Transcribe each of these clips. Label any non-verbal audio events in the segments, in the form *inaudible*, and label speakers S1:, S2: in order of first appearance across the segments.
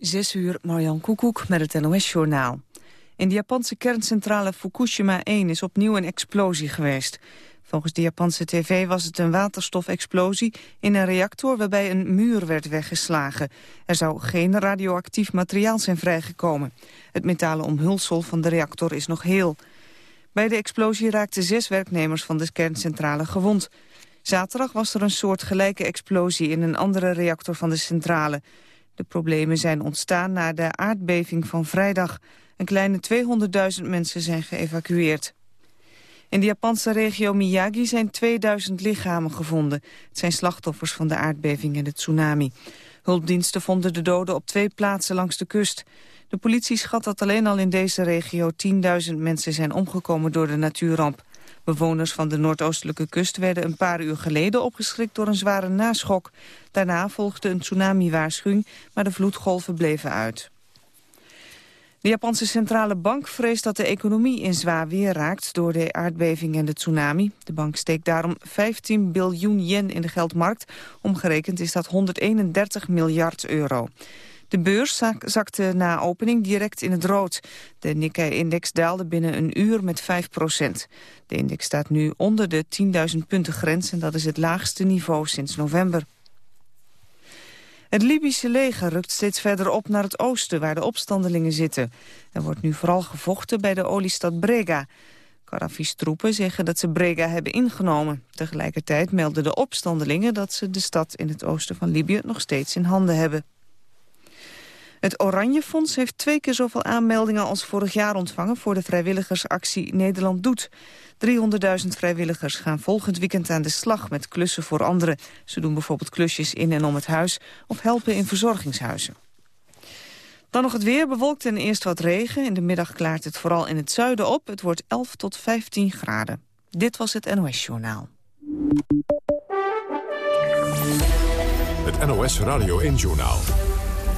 S1: Zes uur, Marjan Koekoek met het NOS-journaal. In de Japanse kerncentrale Fukushima 1 is opnieuw een explosie geweest. Volgens de Japanse tv was het een waterstofexplosie in een reactor waarbij een muur werd weggeslagen. Er zou geen radioactief materiaal zijn vrijgekomen. Het metalen omhulsel van de reactor is nog heel. Bij de explosie raakten zes werknemers van de kerncentrale gewond. Zaterdag was er een soort gelijke explosie in een andere reactor van de centrale. De problemen zijn ontstaan na de aardbeving van vrijdag. Een kleine 200.000 mensen zijn geëvacueerd. In de Japanse regio Miyagi zijn 2000 lichamen gevonden. Het zijn slachtoffers van de aardbeving en de tsunami. Hulpdiensten vonden de doden op twee plaatsen langs de kust. De politie schat dat alleen al in deze regio 10.000 mensen zijn omgekomen door de natuurramp. Bewoners van de noordoostelijke kust werden een paar uur geleden opgeschrikt door een zware naschok. Daarna volgde een tsunami-waarschuwing, maar de vloedgolven bleven uit. De Japanse centrale bank vreest dat de economie in zwaar weer raakt door de aardbeving en de tsunami. De bank steekt daarom 15 biljoen yen in de geldmarkt. Omgerekend is dat 131 miljard euro. De beurs zakte na opening direct in het rood. De Nikkei-index daalde binnen een uur met 5 procent. De index staat nu onder de 10.000 punten grens en dat is het laagste niveau sinds november. Het Libische leger rukt steeds verder op naar het oosten, waar de opstandelingen zitten. Er wordt nu vooral gevochten bij de oliestad Brega. Gaddafi's troepen zeggen dat ze Brega hebben ingenomen. Tegelijkertijd melden de opstandelingen dat ze de stad in het oosten van Libië nog steeds in handen hebben. Het Oranje Fonds heeft twee keer zoveel aanmeldingen als vorig jaar ontvangen voor de vrijwilligersactie Nederland Doet. 300.000 vrijwilligers gaan volgend weekend aan de slag met klussen voor anderen. Ze doen bijvoorbeeld klusjes in en om het huis of helpen in verzorgingshuizen. Dan nog het weer, bewolkt en eerst wat regen. In de middag klaart het vooral in het zuiden op. Het wordt 11 tot 15 graden. Dit was het NOS Journaal.
S2: Het NOS Radio 1 Journaal.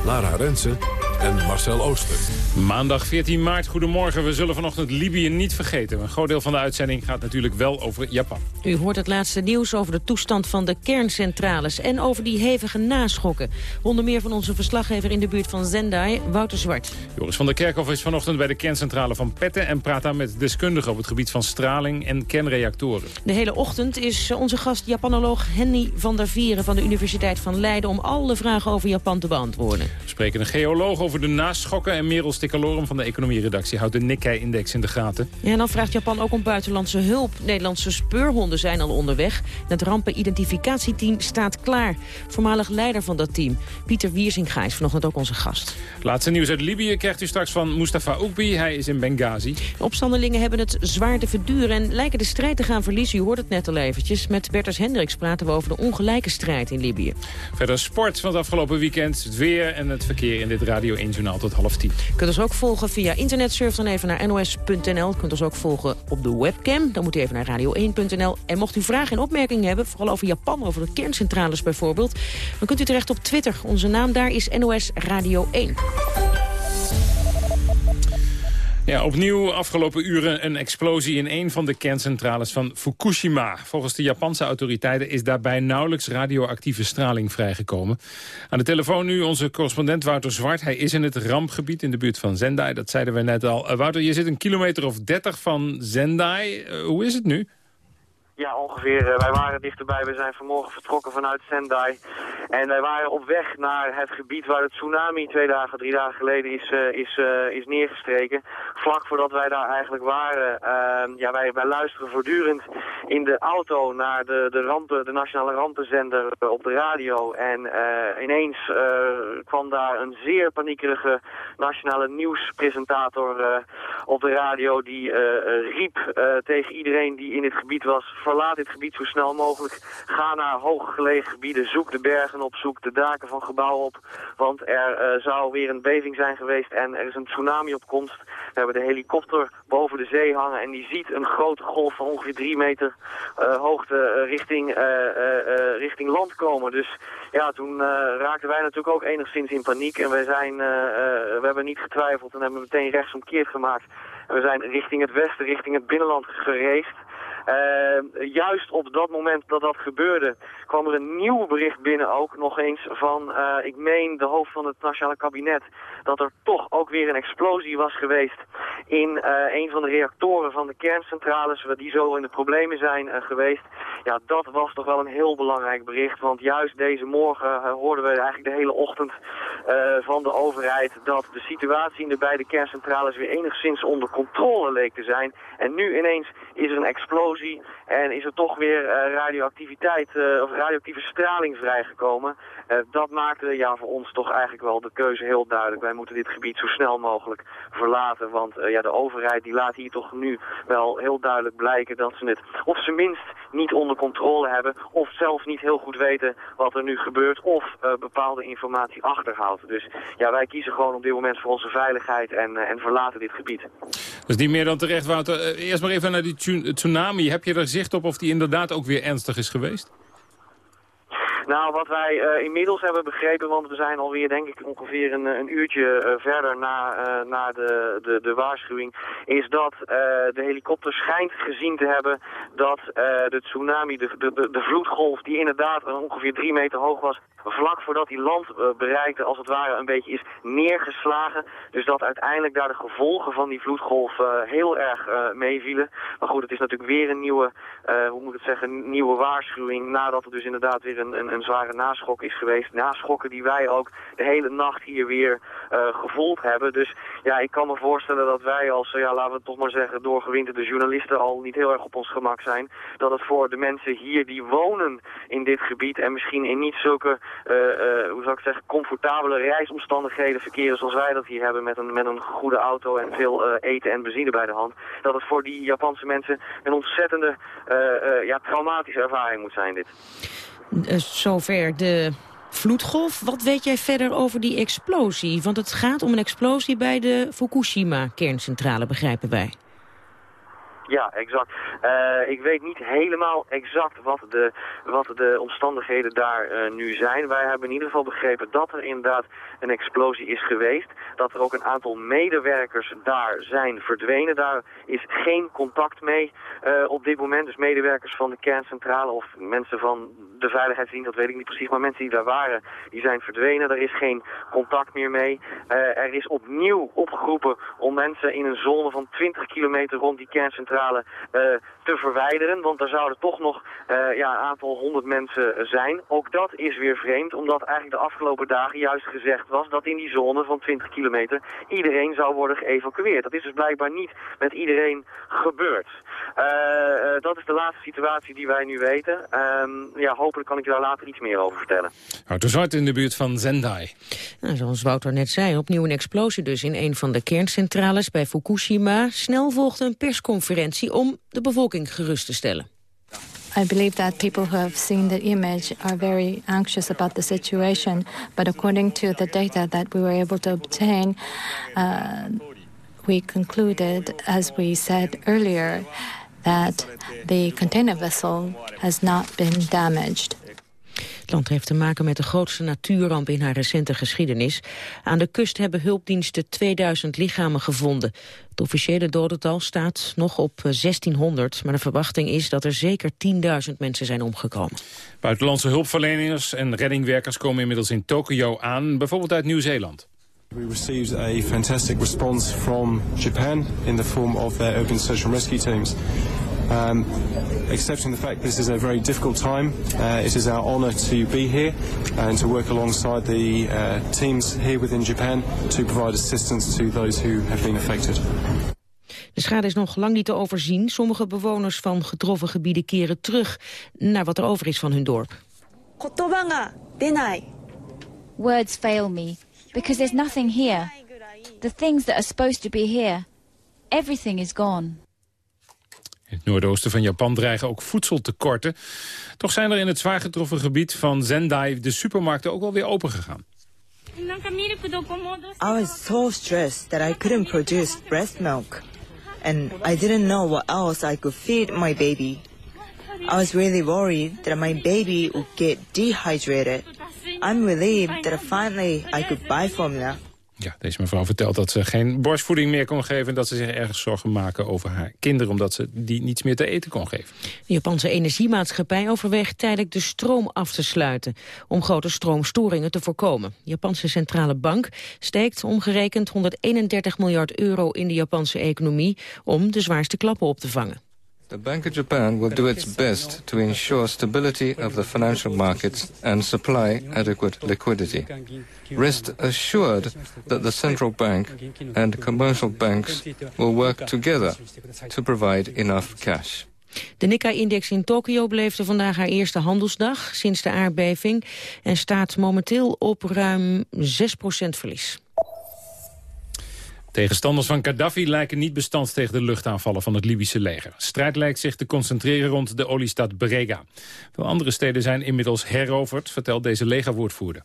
S2: Lara Rensen en Marcel Ooster.
S3: Maandag 14 maart, goedemorgen. We zullen vanochtend Libië niet vergeten. Een groot deel van de uitzending gaat natuurlijk wel over Japan.
S4: U hoort het laatste nieuws over de toestand van de kerncentrales... en over die hevige naschokken. Onder meer van onze verslaggever in de buurt van Zendai, Wouter Zwart.
S3: Joris van der Kerkhof is vanochtend bij de kerncentrale van Petten... en praat daar met deskundigen op het gebied van straling en kernreactoren.
S4: De hele ochtend is onze gast Japanoloog Henny van der Vieren... van de Universiteit van Leiden om alle vragen over Japan te beantwoorden.
S3: We spreken een geoloog over de naschokken... en Merel Stikalorum van de economieredactie houdt de Nikkei-index in de gaten.
S4: Ja, en dan vraagt Japan ook om buitenlandse hulp. Nederlandse speurhonden zijn al onderweg. Het rampenidentificatieteam staat klaar. Voormalig leider van dat team, Pieter Wiersinga, is vanochtend ook onze gast.
S3: Laatste nieuws uit Libië krijgt u straks van Mustafa Oekbi. Hij is in Benghazi.
S4: De opstandelingen hebben het zwaar te verduren en lijken de strijd te gaan verliezen. U hoort het net al eventjes. Met Bertus Hendricks praten we over de ongelijke strijd in Libië.
S3: Verder sport van het afgelopen weekend, het weer en het verkeer in dit Radio 1 Journaal tot half tien.
S4: U kunt ons ook volgen via internet. Surf dan even naar nos.nl. Kunt ons ook volgen op de webcam. Dan moet u even naar radio1.nl. En mocht u vragen en opmerkingen hebben, vooral over Japan, over de kerncentrales bijvoorbeeld... dan kunt u terecht op Twitter. Onze naam daar is NOS Radio 1.
S3: Ja, opnieuw afgelopen uren een explosie in een van de kerncentrales van Fukushima. Volgens de Japanse autoriteiten is daarbij nauwelijks radioactieve straling vrijgekomen. Aan de telefoon nu onze correspondent Wouter Zwart. Hij is in het rampgebied in de buurt van Zendai, dat zeiden we net al. Uh, Wouter, je zit een kilometer of dertig van Zendai. Uh, hoe is het nu?
S5: Ja, ongeveer. Uh, wij waren dichterbij. We zijn vanmorgen vertrokken vanuit Sendai. En wij waren op weg naar het gebied waar het tsunami twee dagen, drie dagen geleden is, uh, is, uh, is neergestreken. Vlak voordat wij daar eigenlijk waren. Ehm, ja, wij, wij luisteren voortdurend in de auto naar de, de, rampen, de nationale rampenzender op de radio. En ineens kwam daar een zeer paniekerige nationale nieuwspresentator op de radio. Die riep tegen iedereen die in het gebied was verlaat dit gebied zo snel mogelijk. Ga naar hooggelegen gebieden, zoek de bergen op, zoek de daken van gebouwen op. Want er uh, zou weer een beving zijn geweest en er is een tsunami op komst. We hebben de helikopter boven de zee hangen en die ziet een grote golf van ongeveer drie meter uh, hoogte uh, richting, richting land komen. Dus ja, toen raakten wij natuurlijk ook enigszins in paniek. En wij zijn, we hebben niet getwijfeld en hebben meteen rechtsomkeerd gemaakt. En we zijn richting het westen, richting het binnenland gereisd. Juist op dat moment dat dat gebeurde, kwam er een nieuw bericht binnen ook nog eens van, ik meen de hoofd van het nationale kabinet, dat er toch ook weer een explosie was geweest in een van de reactoren van de kerncentrales, die zo in de problemen zijn geweest. Ja, dat was toch wel een heel belangrijk bericht, want juist deze morgen hoorden we eigenlijk de hele ochtend van de overheid dat de situatie in de beide kerncentrales weer enigszins onder controle leek te zijn. En nu ineens is er een explosie en is er toch weer uh, radioactiviteit uh, of radioactieve straling vrijgekomen. Uh, dat maakte ja, voor ons toch eigenlijk wel de keuze heel duidelijk. Wij moeten dit gebied zo snel mogelijk verlaten. Want ja, de overheid die laat hier toch nu wel heel duidelijk blijken dat ze het of ze minst niet onder controle hebben. Of zelfs niet heel goed weten wat er nu gebeurt. Of bepaalde informatie achterhoudt. Dus ja, wij kiezen gewoon op dit moment voor onze veiligheid en, en verlaten dit gebied.
S3: Dus niet meer dan terecht, Wouter. eerst maar even naar die tsunami. Heb je er zicht op of die inderdaad ook weer ernstig is geweest?
S5: Nou, wat wij uh, inmiddels hebben begrepen, want we zijn alweer denk ik ongeveer een, een uurtje verder na, na de, de, de waarschuwing, is dat de helikopter schijnt gezien te hebben dat de tsunami, de, de, de vloedgolf die inderdaad ongeveer drie meter hoog was, vlak voordat hij land uh, bereikte, als het ware een beetje is neergeslagen. Dus dat uiteindelijk daar de gevolgen van die vloedgolf uh, heel erg uh, meevielen. Maar goed, het is natuurlijk weer een nieuwe, hoe moet ik het zeggen, nieuwe waarschuwing. Nadat er dus inderdaad weer een, een, een zware naschok is geweest. Naschokken die wij ook de hele nacht hier weer gevoeld hebben. Dus ja, ik kan me voorstellen dat wij als, ja, laten we het toch maar zeggen, doorgewinterde journalisten al niet heel erg op ons gemak zijn. Dat het voor de mensen hier die wonen in dit gebied en misschien in niet zulke hoe zou ik zeggen, comfortabele reisomstandigheden verkeren zoals wij dat hier hebben met een, met een goede auto en veel uh, eten en benzine bij de hand. Dat het voor die Japanse mensen een ontzettende ja, traumatische ervaring moet zijn dit.
S4: zover de vloedgolf. Wat weet jij verder over die explosie? Want het gaat om een explosie bij de Fukushima-kerncentrale, begrijpen wij.
S5: Ja, exact. Uh, ik weet niet helemaal exact wat de, wat de omstandigheden daar uh, nu zijn. Wij hebben in ieder geval begrepen dat er inderdaad een explosie is geweest. Dat er ook een aantal medewerkers daar zijn verdwenen. Daar is geen contact mee uh, op dit moment. Dus medewerkers van de kerncentrale of mensen van de veiligheidsdienst, dat weet ik niet precies. Maar mensen die daar waren, die zijn verdwenen. Er is geen contact meer mee. er is opnieuw opgeroepen om mensen in een zone van 20 kilometer rond die kerncentrale uh, te verwijderen. Want er zouden toch nog uh, ja, een aantal honderd mensen zijn. Ook dat is weer vreemd, omdat eigenlijk de afgelopen dagen juist gezegd was dat in die zone van 20 kilometer iedereen zou worden geëvacueerd. Dat is dus blijkbaar niet met iedereen gebeurd. Uh, dat is de laatste situatie die wij nu weten. Uh, ja, hopelijk kan ik daar later iets meer over vertellen.
S3: Wouter Zwart in de buurt van Zendai.
S4: Nou, zoals Wouter net zei, opnieuw een explosie dus in een van de kerncentrales bij Fukushima. Snel volgde een persconferentie om de bevolking gerust te stellen.
S6: I believe that people who have seen the image are very anxious about the situation. But according to the data that we were able to obtain, uh, we concluded, as we said earlier, that the container vessel has not been damaged.
S4: Het land heeft te maken met de grootste natuurramp in haar recente geschiedenis. Aan de kust hebben hulpdiensten 2000 lichamen gevonden. Het officiële dodental staat nog op 1600, maar de verwachting is dat er zeker 10.000 mensen zijn omgekomen.
S3: Buitenlandse hulpverleners en reddingwerkers komen inmiddels in Tokio aan, bijvoorbeeld uit Nieuw-Zeeland.
S7: We received a fantastic response from Japan in the form of their urban search and rescue teams. Um, accepting the fact this is a very difficult time, uh, it is our honour to be here and to work alongside the uh, teams here within Japan to provide assistance to those who have been affected.
S4: De schade is nog lang niet te overzien. Sommige bewoners van getroffen gebieden keren terug naar wat er over is van hun dorp.
S8: Words fail me because there's nothing here. The things that are supposed to be here, everything is gone.
S3: In het noordoosten van Japan dreigen ook voedseltekorten. Toch zijn er in het zwaar getroffen gebied van Zendai de supermarkten ook wel weer open gegaan.
S9: I was so stressed that I couldn't produce breast milk. And I didn't know what else I could feed my baby. I was really worried that my baby would get dehydrated. I'm relieved that finally I could buy formula.
S3: Ja, deze mevrouw vertelt dat ze geen borstvoeding meer kon geven... en dat ze zich ergens zorgen maken over haar kinderen... omdat ze die niets meer te eten kon geven.
S4: De Japanse energiemaatschappij overweegt tijdelijk de stroom af te sluiten... om grote stroomstoringen te voorkomen. De Japanse centrale bank steekt omgerekend 131 miljard euro in de Japanse economie... om de zwaarste klappen op te vangen.
S10: The Bank of Japan will do its best to ensure stability of the financial markets and supply adequate liquidity. Rest assured that the central bank and commercial banks will work together to provide enough cash.
S4: De Nikkei-index in Tokio beleefde vandaag haar eerste handelsdag sinds de aardbeving en staat momenteel op ruim 6% verlies.
S3: Tegenstanders van Gaddafi lijken niet bestand tegen de luchtaanvallen van het Libische leger. Strijd lijkt zich te concentreren rond de oliestad Brega. Veel andere steden zijn inmiddels heroverd, vertelt deze legerwoordvoerder.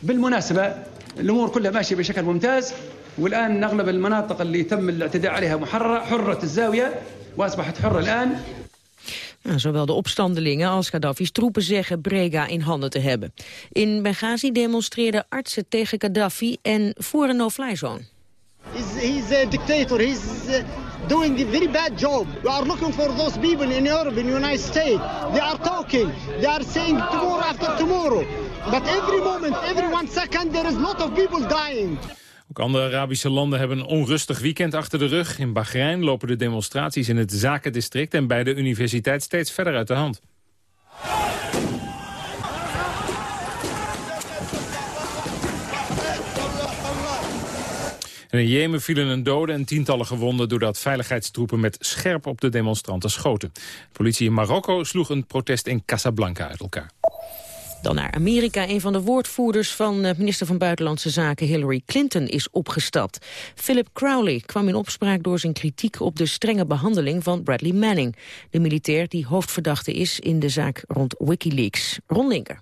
S11: بالمناسبة الأمور كلها ماشية بشكل ممتاز والآن أغلب المناطق اللي تم الاعتداء عليها محررة حرة الزاوية وأصبحت حرة الآن
S4: Nou, zowel de opstandelingen als Gaddafi's troepen zeggen Brega in handen te hebben. In Benghazi demonstreerden artsen tegen Gaddafi en voor een no-fly zone.
S12: He's, he's a dictator. He's uh, doing a very bad job. We are looking for those people in Europe, in United States. They are talking. They are saying tomorrow after tomorrow. But every moment, every one second, there is a lot of people dying.
S3: Ook andere Arabische landen hebben een onrustig weekend achter de rug. In Bahrein lopen de demonstraties in het zakendistrict en bij de universiteit steeds verder uit de hand. In Jemen vielen een dode en tientallen gewonden... doordat veiligheidstroepen met scherp op de demonstranten schoten. De politie in Marokko sloeg een protest in Casablanca uit elkaar.
S4: Dan naar Amerika. Een van de woordvoerders van eh, minister van Buitenlandse Zaken Hillary Clinton is opgestapt. Philip Crowley kwam in opspraak door zijn kritiek op de strenge behandeling van Bradley Manning. De militair die hoofdverdachte is in de zaak rond Wikileaks. Ron Linker.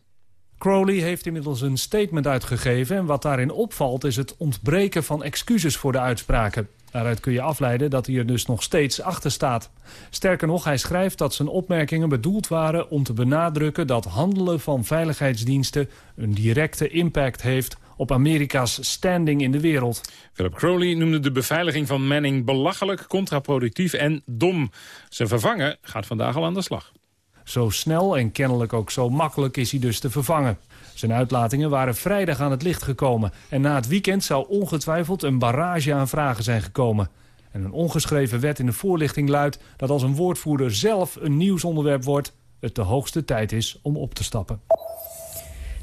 S13: Crowley heeft inmiddels een statement uitgegeven... en wat daarin opvalt is het ontbreken van excuses voor de uitspraken. Daaruit kun je afleiden dat hij er dus nog steeds achter staat. Sterker nog, hij schrijft dat zijn opmerkingen bedoeld waren om te benadrukken dat handelen van veiligheidsdiensten een directe impact heeft op Amerika's standing in de wereld.
S3: Philip Crowley noemde de beveiliging van Manning belachelijk, contraproductief en dom. Zijn vervanger gaat vandaag al aan de slag.
S13: Zo snel en kennelijk ook zo makkelijk is hij dus te vervangen. Zijn uitlatingen waren vrijdag aan het licht gekomen... en na het weekend zou ongetwijfeld een barrage aan vragen zijn gekomen. En een ongeschreven wet in de voorlichting luidt... dat als een woordvoerder zelf een nieuwsonderwerp wordt... het de hoogste tijd is om op te stappen.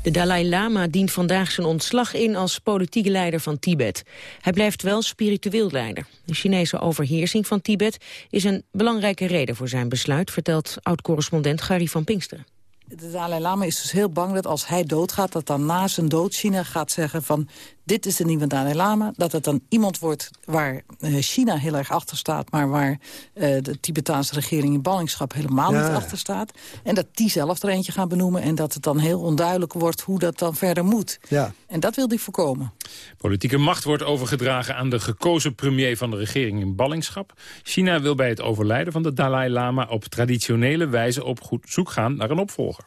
S4: De Dalai Lama dient vandaag zijn ontslag in als politieke leider van Tibet. Hij blijft wel spiritueel leider. De Chinese overheersing van Tibet is een belangrijke reden voor zijn besluit... vertelt oud-correspondent Gary van Pinksteren.
S14: De Dalai Lama is dus heel bang dat als hij doodgaat... dat dan na zijn dood China gaat zeggen van... dit is de nieuwe Dalai Lama. Dat het dan iemand wordt waar eh, China heel erg achter staat... maar waar uh, de Tibetaanse regering in ballingschap helemaal niet achter staat. En dat die zelf er eentje gaan benoemen... en dat het dan heel onduidelijk wordt hoe dat dan verder moet.
S15: Ja.
S14: En dat wil hij voorkomen.
S3: Politieke macht wordt overgedragen aan de gekozen premier van de regering in ballingschap. China wil bij het overlijden van de Dalai Lama op traditionele wijze op goed zoek gaan naar een opvolger.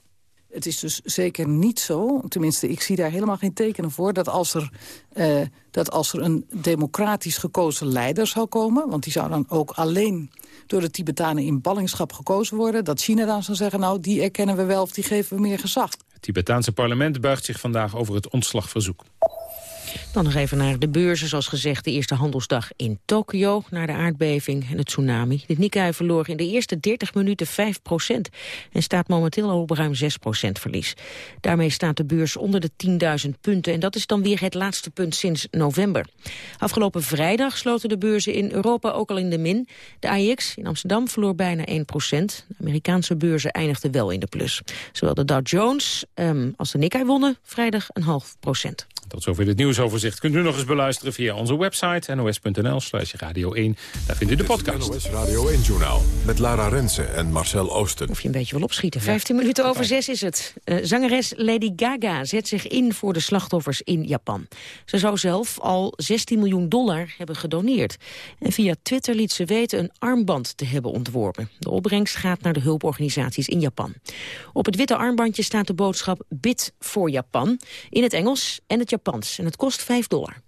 S14: Het is dus zeker niet zo, tenminste ik zie daar helemaal geen tekenen voor... dat als er, uh, dat als er een democratisch gekozen leider zou komen... want die zou dan ook alleen door de Tibetanen in ballingschap gekozen worden... dat China dan zou zeggen, nou die erkennen we wel of die geven we meer gezag.
S3: Het Tibetaanse parlement buigt zich vandaag over het ontslagverzoek.
S4: Dan nog even naar de beurzen. Zoals gezegd, de eerste handelsdag in Tokio... na de aardbeving en het tsunami. De Nikkei verloor in de eerste 30 minuten 5 procent... en staat momenteel al op ruim 6 procent verlies. Daarmee staat de beurs onder de 10.000 punten... en dat is dan weer het laatste punt sinds november. Afgelopen vrijdag sloten de beurzen in Europa ook al in de min. De AIX in Amsterdam verloor bijna 1 procent. De Amerikaanse beurzen eindigden wel in de plus. Zowel de Dow Jones um, als de Nikkei wonnen vrijdag een half procent.
S3: Tot zover het nieuwsoverzicht. Kunt u nog eens beluisteren via onze website nos.nl slash radio 1. Daar vindt u de podcast.
S2: NOS Radio 1-journaal met Lara Rensen en Marcel Oosten.
S4: Of je een beetje wil opschieten. 15 minuten over 6 is het. Uh, zangeres Lady Gaga zet zich in voor de slachtoffers in Japan. Ze zou zelf al 16 miljoen dollar hebben gedoneerd. En via Twitter liet ze weten een armband te hebben ontworpen. De opbrengst gaat naar de hulporganisaties in Japan. Op het witte armbandje staat de boodschap Bid voor Japan. In het Engels en het Japans. En het kost 5 dollar.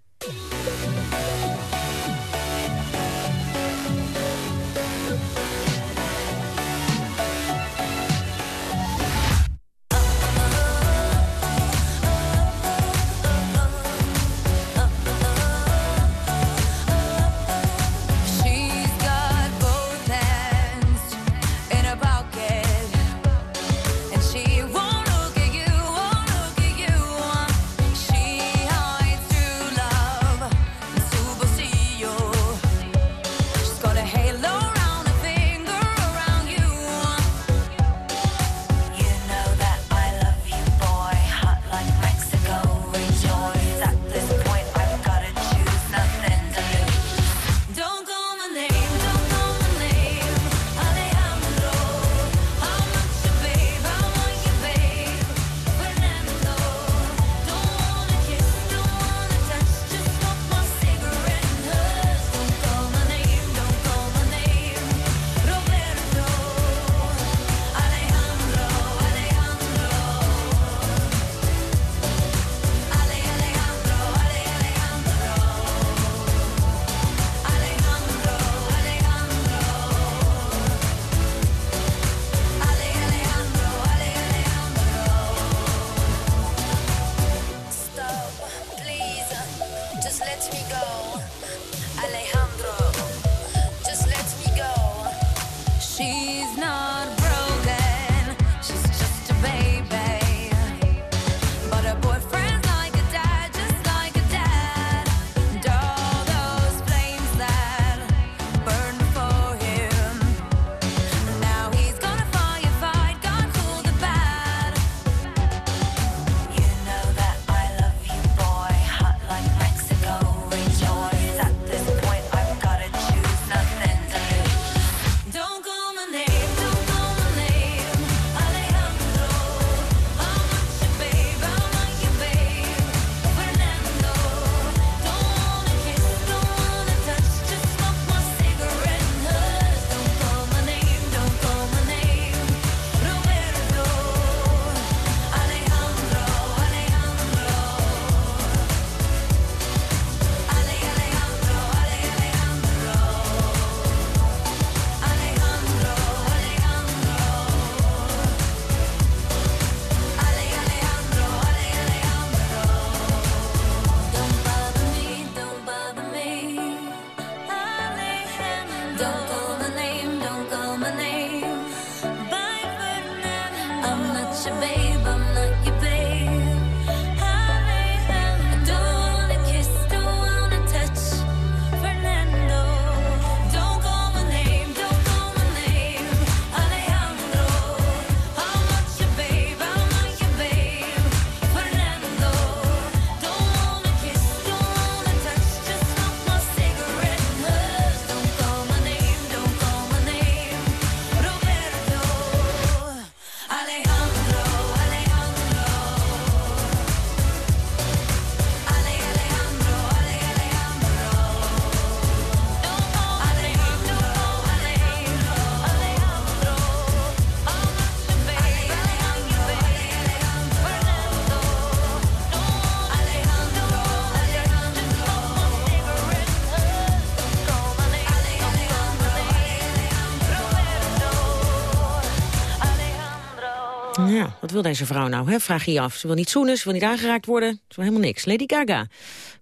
S4: Wat wil deze vrouw nou, hè? vraag je je af. Ze wil niet zoenen, ze wil niet aangeraakt worden. Ze wil helemaal niks. Lady Gaga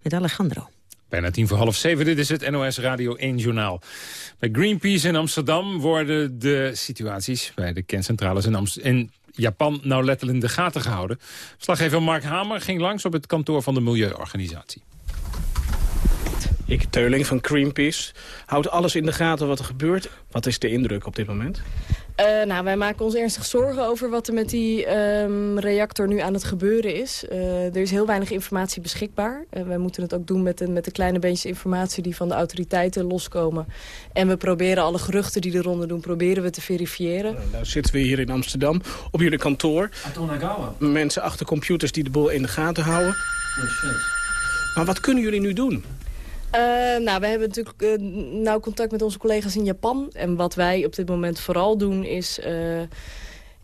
S4: met Alejandro.
S3: Bijna tien voor half zeven, dit is het NOS Radio 1 Journaal. Bij Greenpeace in Amsterdam worden de situaties bij de kerncentrales in, Amst in Japan nauwlettelijk in de gaten gehouden. Verslaggever Mark Hamer ging langs op het kantoor van de Milieuorganisatie.
S16: Ik, Teuling van Greenpeace, houd alles in de gaten wat er gebeurt. Wat is de indruk op dit moment?
S17: Eh, nou, wij maken ons ernstig zorgen over wat er met die ehm, reactor nu aan het gebeuren is. Eh, er is heel weinig informatie beschikbaar. Uh, wij moeten het ook doen met de, met de kleine beetjes informatie die van de autoriteiten loskomen. En we proberen alle geruchten die de ronde doen, proberen we te verifiëren.
S16: Nou, nou zitten we hier in Amsterdam, op jullie kantoor. Mensen achter computers die de boel in de gaten houden. Maar wat kunnen jullie nu doen?
S17: Uh, nou, we hebben natuurlijk uh, nauw contact met onze collega's in Japan. En wat wij op dit moment vooral doen is uh,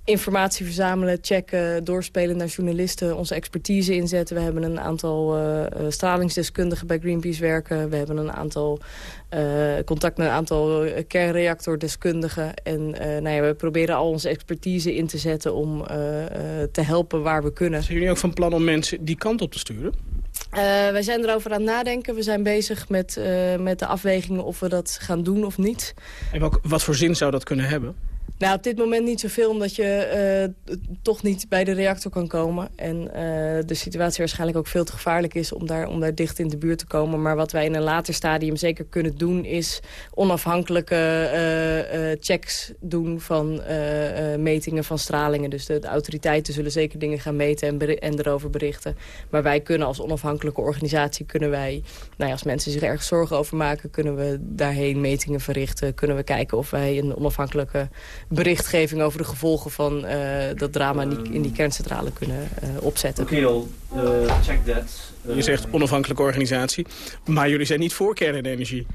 S17: informatie verzamelen, checken, doorspelen naar journalisten, onze expertise inzetten. We hebben een aantal stralingsdeskundigen bij Greenpeace werken. We hebben een aantal contact met een aantal kernreactordeskundigen. En nou ja, we proberen al onze expertise in te zetten om te helpen waar we kunnen.
S16: Zijn jullie ook van plan om mensen die kant op te sturen?
S17: Uh, wij zijn erover aan het nadenken. We zijn bezig met, uh, met de afwegingen of we dat gaan doen of niet.
S16: En wat voor zin zou dat kunnen hebben?
S17: Nou, op dit moment niet zoveel, omdat je uh, toch niet bij de reactor kan komen. En uh, de situatie waarschijnlijk ook veel te gevaarlijk is om daar, om daar dicht in de buurt te komen. Maar wat wij in een later stadium zeker kunnen doen, is onafhankelijke uh, checks doen van metingen van stralingen. Dus de, autoriteiten zullen zeker dingen gaan meten en, en erover berichten. Maar wij kunnen als onafhankelijke organisatie, kunnen wij, nou ja, als mensen zich ergens zorgen over maken, kunnen we daarheen metingen verrichten. Kunnen we kijken of wij een onafhankelijke berichtgeving over de gevolgen van uh, dat drama in die, in die kerncentrale kunnen uh, opzetten.
S16: Oké, okay, uh, check that. Je zegt onafhankelijke organisatie, maar jullie zijn niet voor kernenergie.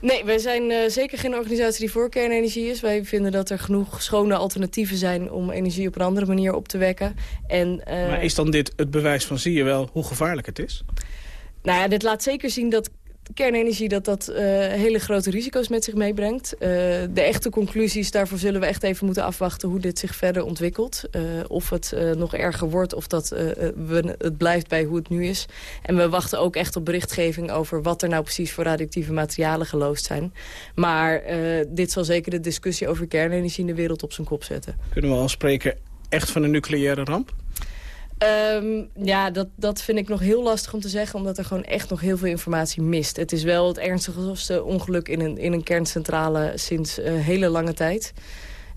S17: Nee, wij zijn uh, zeker geen organisatie die voor kernenergie is. Wij vinden dat er genoeg schone alternatieven zijn om energie op een andere manier op te wekken. En, uh,
S16: maar is dan dit het bewijs van zie je wel hoe gevaarlijk het is?
S17: Nou ja, dit laat zeker zien dat kernenergie dat dat eh, hele grote risico's met zich meebrengt. Eh, de echte conclusies, daarvoor zullen we echt even moeten afwachten hoe dit zich verder ontwikkelt. Eh, of het nog erger wordt of dat we, het blijft bij hoe het nu is. En we wachten ook echt op berichtgeving over wat er nou precies voor radioactieve materialen geloosd zijn. Maar dit zal zeker de discussie over kernenergie in de wereld op zijn kop zetten.
S16: Kunnen we al spreken echt van een nucleaire ramp?
S17: Um, ja, dat, dat vind ik nog heel lastig om te zeggen... omdat er gewoon echt nog heel veel informatie mist. Het is wel het ernstigste ongeluk in een, in een kerncentrale sinds uh, hele lange tijd.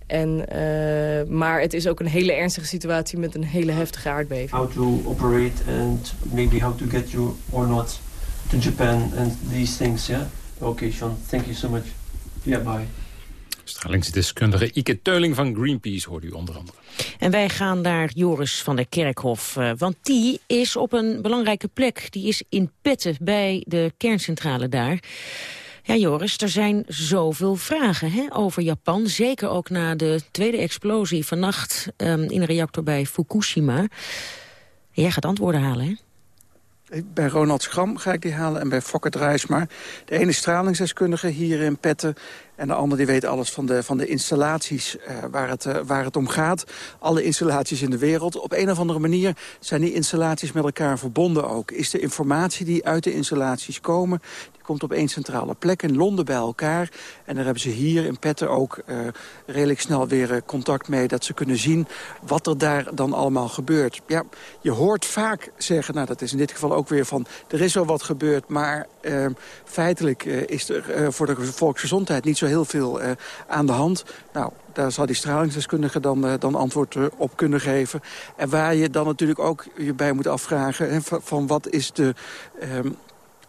S17: En, uh, maar het is ook een hele ernstige situatie met een hele heftige aardbeving.
S18: How to operate and maybe how to get you or not to Japan and these things, yeah? Okay, Sean, thank you so much. Yeah, bye.
S3: Stralingsdeskundige Ike Teuling van Greenpeace hoort u onder andere.
S4: En wij gaan naar Joris van der Kerkhof, uh, want die is op een belangrijke plek. Die is in Petten bij de kerncentrale daar. Ja, Joris, er zijn zoveel vragen hè, over Japan. Zeker ook na de tweede explosie vannacht um, in een reactor bij Fukushima. Jij gaat antwoorden halen, hè?
S19: Bij Ronald Schram ga ik die halen en bij Fokker Drijsma. De ene stralingsdeskundige hier in Petten en de ander die weet alles van de, van de installaties uh, waar, het, uh, waar het om gaat. Alle installaties in de wereld. Op een of andere manier zijn die installaties met elkaar verbonden ook. Is de informatie die uit de installaties komen... die komt op één centrale plek in Londen bij elkaar. En daar hebben ze hier in Petten ook uh, redelijk snel weer contact mee... dat ze kunnen zien wat er daar dan allemaal gebeurt. Ja, je hoort vaak zeggen, nou dat is in dit geval ook weer van... er is wel wat gebeurd, maar feitelijk is er voor de volksgezondheid niet zo heel veel uh, aan de hand. Nou, daar zal die stralingsdeskundige dan, uh, dan antwoord uh, op kunnen geven. En waar je dan natuurlijk ook je bij moet afvragen... Van, wat is de... Um,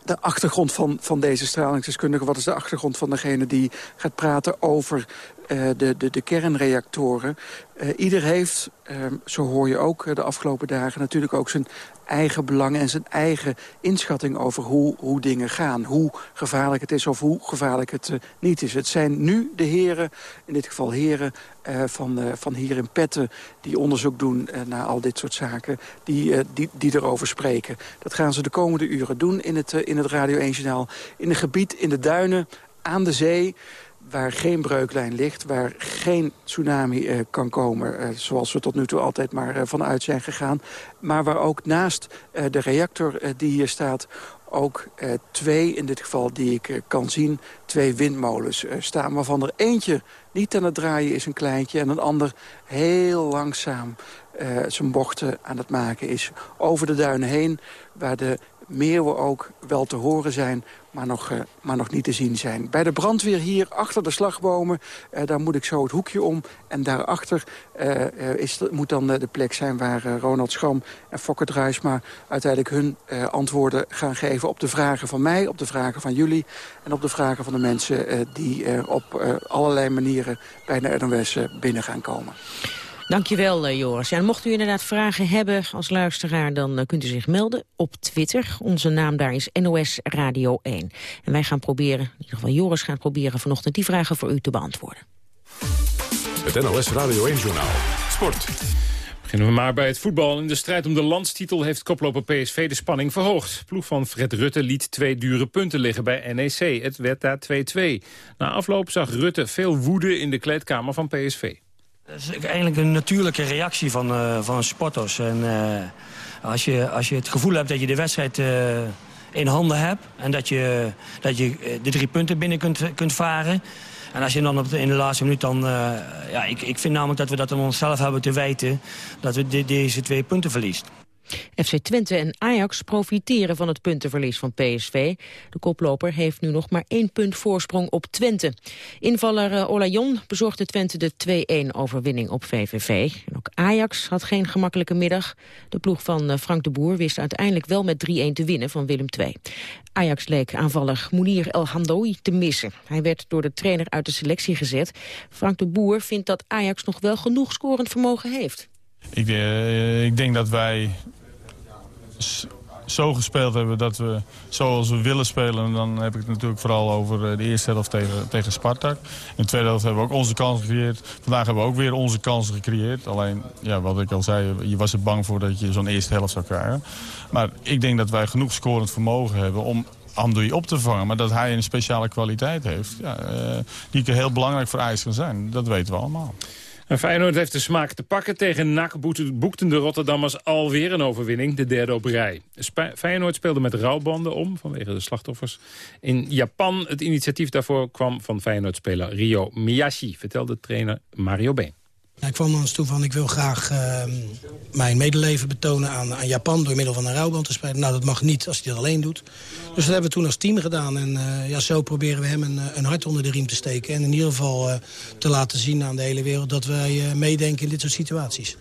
S19: de achtergrond van, van deze stralingsdeskundige? Wat is de achtergrond van degene die gaat praten over de, de, de kernreactoren? Ieder heeft, uh, zo hoor je ook de afgelopen dagen... natuurlijk ook zijn eigen belangen en zijn eigen inschatting over hoe, hoe dingen gaan. Hoe gevaarlijk het is of hoe gevaarlijk het uh, niet is. Het zijn nu de heren, in dit geval heren uh, van, uh, van hier in Petten... die onderzoek doen naar al dit soort zaken, die, die, die erover spreken. Dat gaan ze de komende uren doen in het, in het Radio 1-journaal. In een gebied in de duinen, aan de zee waar geen breuklijn ligt, waar geen tsunami uh, kan komen... Uh, zoals we tot nu toe altijd maar uh, vanuit zijn gegaan. Maar waar ook naast de reactor die hier staat... ook twee, in dit geval die ik kan zien, twee windmolens staan... waarvan er eentje niet aan het draaien is, een kleintje... en een ander heel langzaam zijn bochten aan het maken is. Over de duinen heen, waar de meeuwen ook wel te horen zijn, maar nog, uh, maar nog niet te zien zijn. Bij de brandweer hier achter de slagbomen, uh, daar moet ik zo het hoekje om. En daarachter uh, is, moet dan de plek zijn waar Ronald Schram en Fokker Druisma... uiteindelijk hun antwoorden gaan geven op de vragen van mij, op de vragen van jullie... en op de vragen van de mensen die op allerlei manieren bij de NOS binnen gaan komen.
S4: Dankjewel, uh, Joris. Ja, mocht u inderdaad vragen hebben als luisteraar... dan uh, kunt u zich melden op Twitter. Onze naam daar is NOS Radio 1. En wij gaan proberen, in ieder geval Joris gaat proberen... vanochtend die vragen voor u te beantwoorden.
S2: Het NOS Radio 1-journaal. Sport.
S3: Beginnen we maar bij het voetbal. In de strijd om de landstitel heeft koploper PSV de spanning verhoogd. Ploeg van Fred Rutte liet twee dure punten liggen bij NEC. Het werd daar 2-2. Na afloop zag Rutte veel woede in de kleedkamer van PSV.
S20: Dat is eigenlijk een natuurlijke reactie van, uh, van sporters. En, uh, als, je, als je het gevoel hebt dat je de wedstrijd uh, in handen hebt... en dat je, dat je de drie punten binnen kunt, kunt varen... En als je dan op in de laatste minuut dan... ja, ik, ik vind namelijk dat we dat aan onszelf hebben te weten... dat we de, deze twee punten verliezen.
S4: FC Twente en Ajax profiteren van het puntenverlies van PSV. De koploper heeft nu nog maar één punt voorsprong op Twente. Invaller uh, Olajon bezorgde Twente de 2-1 overwinning op VVV. En ook Ajax had geen gemakkelijke middag. De ploeg van uh, Frank de Boer wist uiteindelijk wel met 3-1 te winnen van Willem II. Ajax leek aanvaller Mounir El Hamdoui te missen. Hij werd door de trainer uit de selectie gezet. Frank de Boer vindt dat Ajax nog wel genoeg scorend vermogen heeft.
S21: Ik, uh, ik, denk dat wij zo gespeeld hebben dat we zoals we willen spelen. dan heb ik het natuurlijk vooral over eh, de eerste helft tegen, tegen Spartak. In de tweede helft hebben we ook onze kans gecreëerd. Vandaag hebben we ook weer onze kansen gecreëerd. Alleen, ja, wat ik al zei, je was er bang voor dat je zo'n eerste helft zou krijgen. Maar ik denk dat wij genoeg scorend vermogen hebben om Amdoui op te vangen. Maar dat hij een speciale kwaliteit heeft, ja, eh, die heel belangrijk voor IJs kan zijn. Dat weten we allemaal.
S3: En Feyenoord heeft de smaak te pakken. Tegen NAC boekten de Rotterdammers alweer een overwinning, de derde op rij. Feyenoord speelde met rouwbanden om, vanwege de slachtoffers. In Japan, het initiatief daarvoor kwam van Feyenoord-speler Rio Miyashi... vertelde trainer Mario Been.
S22: Ik kwam ons toe van ik wil graag uh, mijn medeleven betonen aan, aan Japan... door middel van een rouwband te spelen. Nou, dat mag niet als hij dat alleen doet. Dus dat hebben we toen als team gedaan. En uh, ja, zo proberen we hem een, een hart onder de riem te steken. En in ieder geval uh, te laten zien aan de hele wereld... dat wij meedenken in dit soort situaties.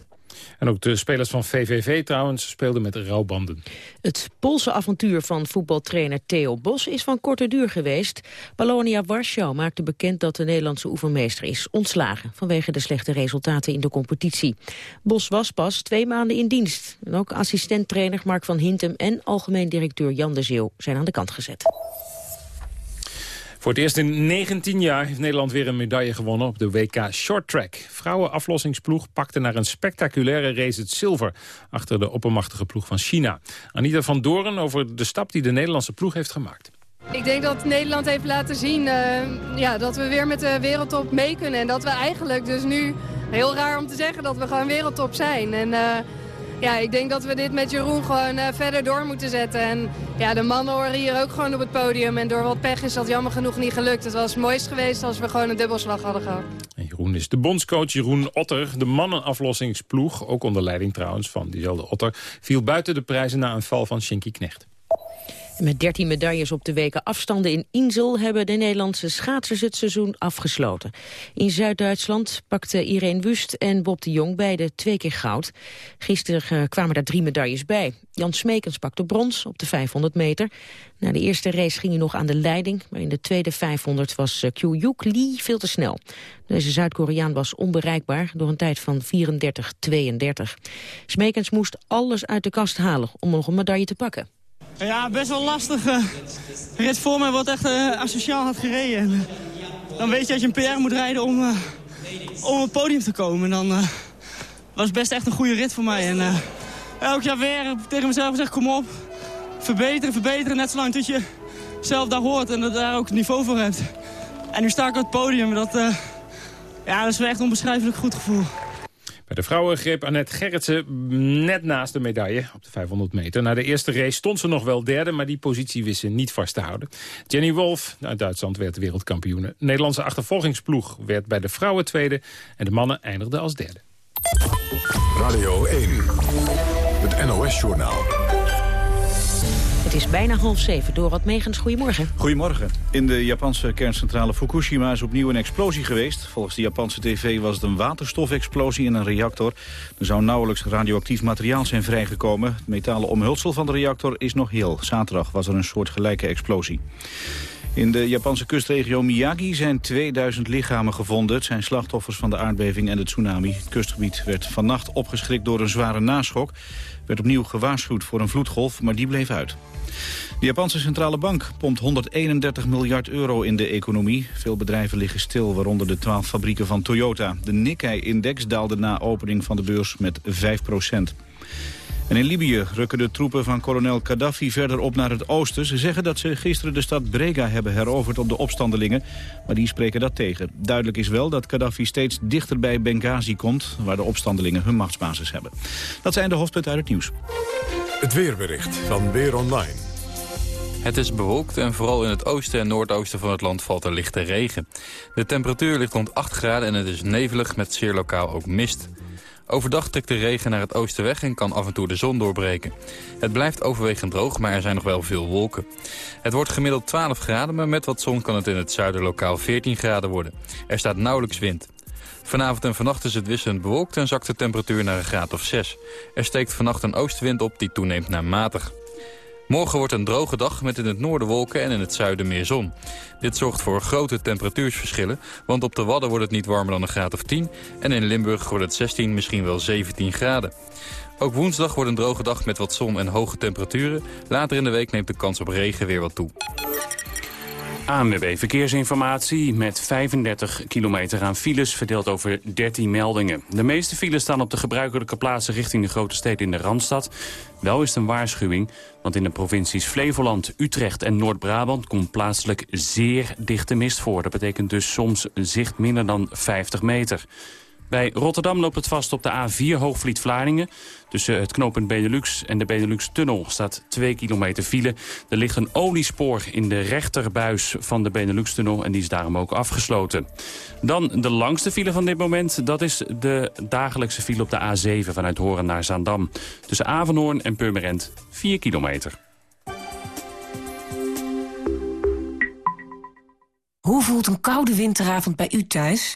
S3: En ook de spelers van VVV trouwens speelden met rouwbanden.
S4: Het Poolse avontuur van voetbaltrainer Theo Bos is van korte duur geweest. Polonia Warschau maakte bekend dat de Nederlandse oefenmeester is ontslagen... vanwege de slechte resultaten in de competitie. Bos was pas twee maanden in dienst. En ook assistenttrainer Mark van Hintem en algemeen directeur Jan de Zeeuw zijn aan de kant gezet.
S3: Voor het eerst in 19 jaar heeft Nederland weer een medaille gewonnen op de WK Short Track. Vrouwenaflossingsploeg pakte naar een spectaculaire race het zilver achter de oppermachtige ploeg van China. Anita van Doren over de stap die de Nederlandse ploeg heeft gemaakt.
S23: Ik denk dat Nederland heeft laten zien uh, ja, dat we weer met de wereldtop mee kunnen. En dat we eigenlijk dus nu, heel raar om te zeggen, dat we gewoon wereldtop zijn. En uh, ja, ik denk dat we dit met Jeroen gewoon uh, verder door moeten zetten. En ja, de mannen horen hier ook gewoon op het podium. En door wat pech is dat jammer genoeg niet gelukt. Het was het mooist geweest als we gewoon een dubbelslag hadden gehad.
S3: En Jeroen is de bondscoach Jeroen Otter. De mannenaflossingsploeg, ook onder leiding trouwens van diezelfde Otter... viel buiten de prijzen na een val van Shinky Knecht.
S4: Met 13 medailles op de weken afstanden in Insel... hebben de Nederlandse schaatsers het seizoen afgesloten. In Zuid-Duitsland pakten Irene Wust en Bob de Jong beide twee keer goud. Gisteren eh, kwamen daar drie medailles bij. Jan Smekens pakte brons op de 500 meter. Na de eerste race ging hij nog aan de leiding... maar in de tweede 500 was uh, Kyu-Yuk Lee veel te snel. Deze Zuid-Koreaan was onbereikbaar door een tijd van 34-32. Smekens moest alles uit de kast halen om nog een medaille te pakken.
S24: Ja, best wel lastig. Rit voor mij wordt echt uh, asociaal had gereden. En, uh, dan weet je dat je een PR moet rijden om, om op het podium te komen. En dan was best echt een goede rit voor mij. En elk jaar weer tegen mezelf gezegd, kom op. Verbeteren, verbeteren, net zolang tot je zelf daar hoort en dat daar ook het niveau voor hebt. En nu sta ik op het podium. Dat, ja, dat is wel echt een onbeschrijfelijk goed gevoel.
S3: Bij de vrouwen greep Annette Gerritsen net naast de medaille op de 500 meter. Na de eerste race stond ze nog wel derde, maar die positie wist ze niet vast te houden. Jenny Wolf uit Duitsland werd wereldkampioene. De Nederlandse achtervolgingsploeg werd bij de vrouwen tweede en de mannen eindigden als derde.
S2: Radio 1, het NOS-journaal.
S4: Is bijna half zeven. Dorot Megens, goedemorgen.
S25: Goedemorgen. In de Japanse kerncentrale Fukushima is opnieuw een explosie geweest. Volgens de Japanse tv was het een waterstofexplosie in een reactor. Er zou nauwelijks radioactief materiaal zijn vrijgekomen. Het metalen omhulsel van de reactor is nog heel. Zaterdag was er een soort gelijke explosie. In de Japanse kustregio Miyagi zijn 2000 lichamen gevonden. Het zijn slachtoffers van de aardbeving en de tsunami. Het kustgebied werd vannacht opgeschrikt door een zware naschok. Werd opnieuw gewaarschuwd voor een vloedgolf, maar die bleef uit. De Japanse centrale bank pompt 131 miljard euro in de economie. Veel bedrijven liggen stil, waaronder de 12 fabrieken van Toyota. De Nikkei-index daalde na opening van de beurs met 5 procent. En in Libië rukken de troepen van kolonel Gaddafi verder op naar het oosten. Ze zeggen dat ze gisteren de stad Brega hebben heroverd op de opstandelingen. Maar die spreken dat tegen. Duidelijk is wel dat Gaddafi steeds dichter bij Benghazi komt... waar de opstandelingen hun machtsbasis hebben. Dat zijn de hoofdpunten uit het nieuws.
S2: Het weerbericht van Weer Online.
S26: Het is bewolkt en vooral in het oosten en noordoosten van het land valt er lichte regen. De temperatuur ligt rond 8 graden en het is nevelig met zeer lokaal ook mist. Overdag trekt de regen naar het oosten weg en kan af en toe de zon doorbreken. Het blijft overwegend droog, maar er zijn nog wel veel wolken. Het wordt gemiddeld 12 graden, maar met wat zon kan het in het zuiden lokaal 14 graden worden. Er staat nauwelijks wind. Vanavond en vannacht is het wisselend bewolkt en zakt de temperatuur naar een graad of 6. Er steekt vannacht een oostenwind op die toeneemt naar matig. Morgen wordt een droge dag met in het noorden wolken en in het zuiden meer zon. Dit zorgt voor grote temperatuursverschillen, want op de Wadden wordt het niet warmer dan een graad of 10... en in Limburg wordt het 16, misschien wel 17 graden. Ook woensdag wordt een droge dag met wat zon en hoge temperaturen. Later in de week neemt de kans op regen weer wat toe.
S27: ANWB Verkeersinformatie met 35 kilometer aan files verdeeld over 13 meldingen. De meeste files staan op de gebruikelijke plaatsen richting de grote steden in de Randstad. Wel is het een waarschuwing, want in de provincies Flevoland, Utrecht en Noord-Brabant komt plaatselijk zeer dichte mist voor. Dat betekent dus soms zicht minder dan 50 meter. Bij Rotterdam loopt het vast op de A4 Hoogvliet-Vlaardingen. Tussen het knooppunt Benelux en de Benelux-tunnel staat 2 kilometer file. Er ligt een oliespoor in de rechterbuis van de Benelux-tunnel... en die is daarom ook afgesloten. Dan de langste file van dit moment. Dat is de dagelijkse file op de A7 vanuit Horen naar Zaandam. Tussen Avenhoorn en Purmerend 4 kilometer.
S28: Hoe voelt een koude winteravond bij u thuis?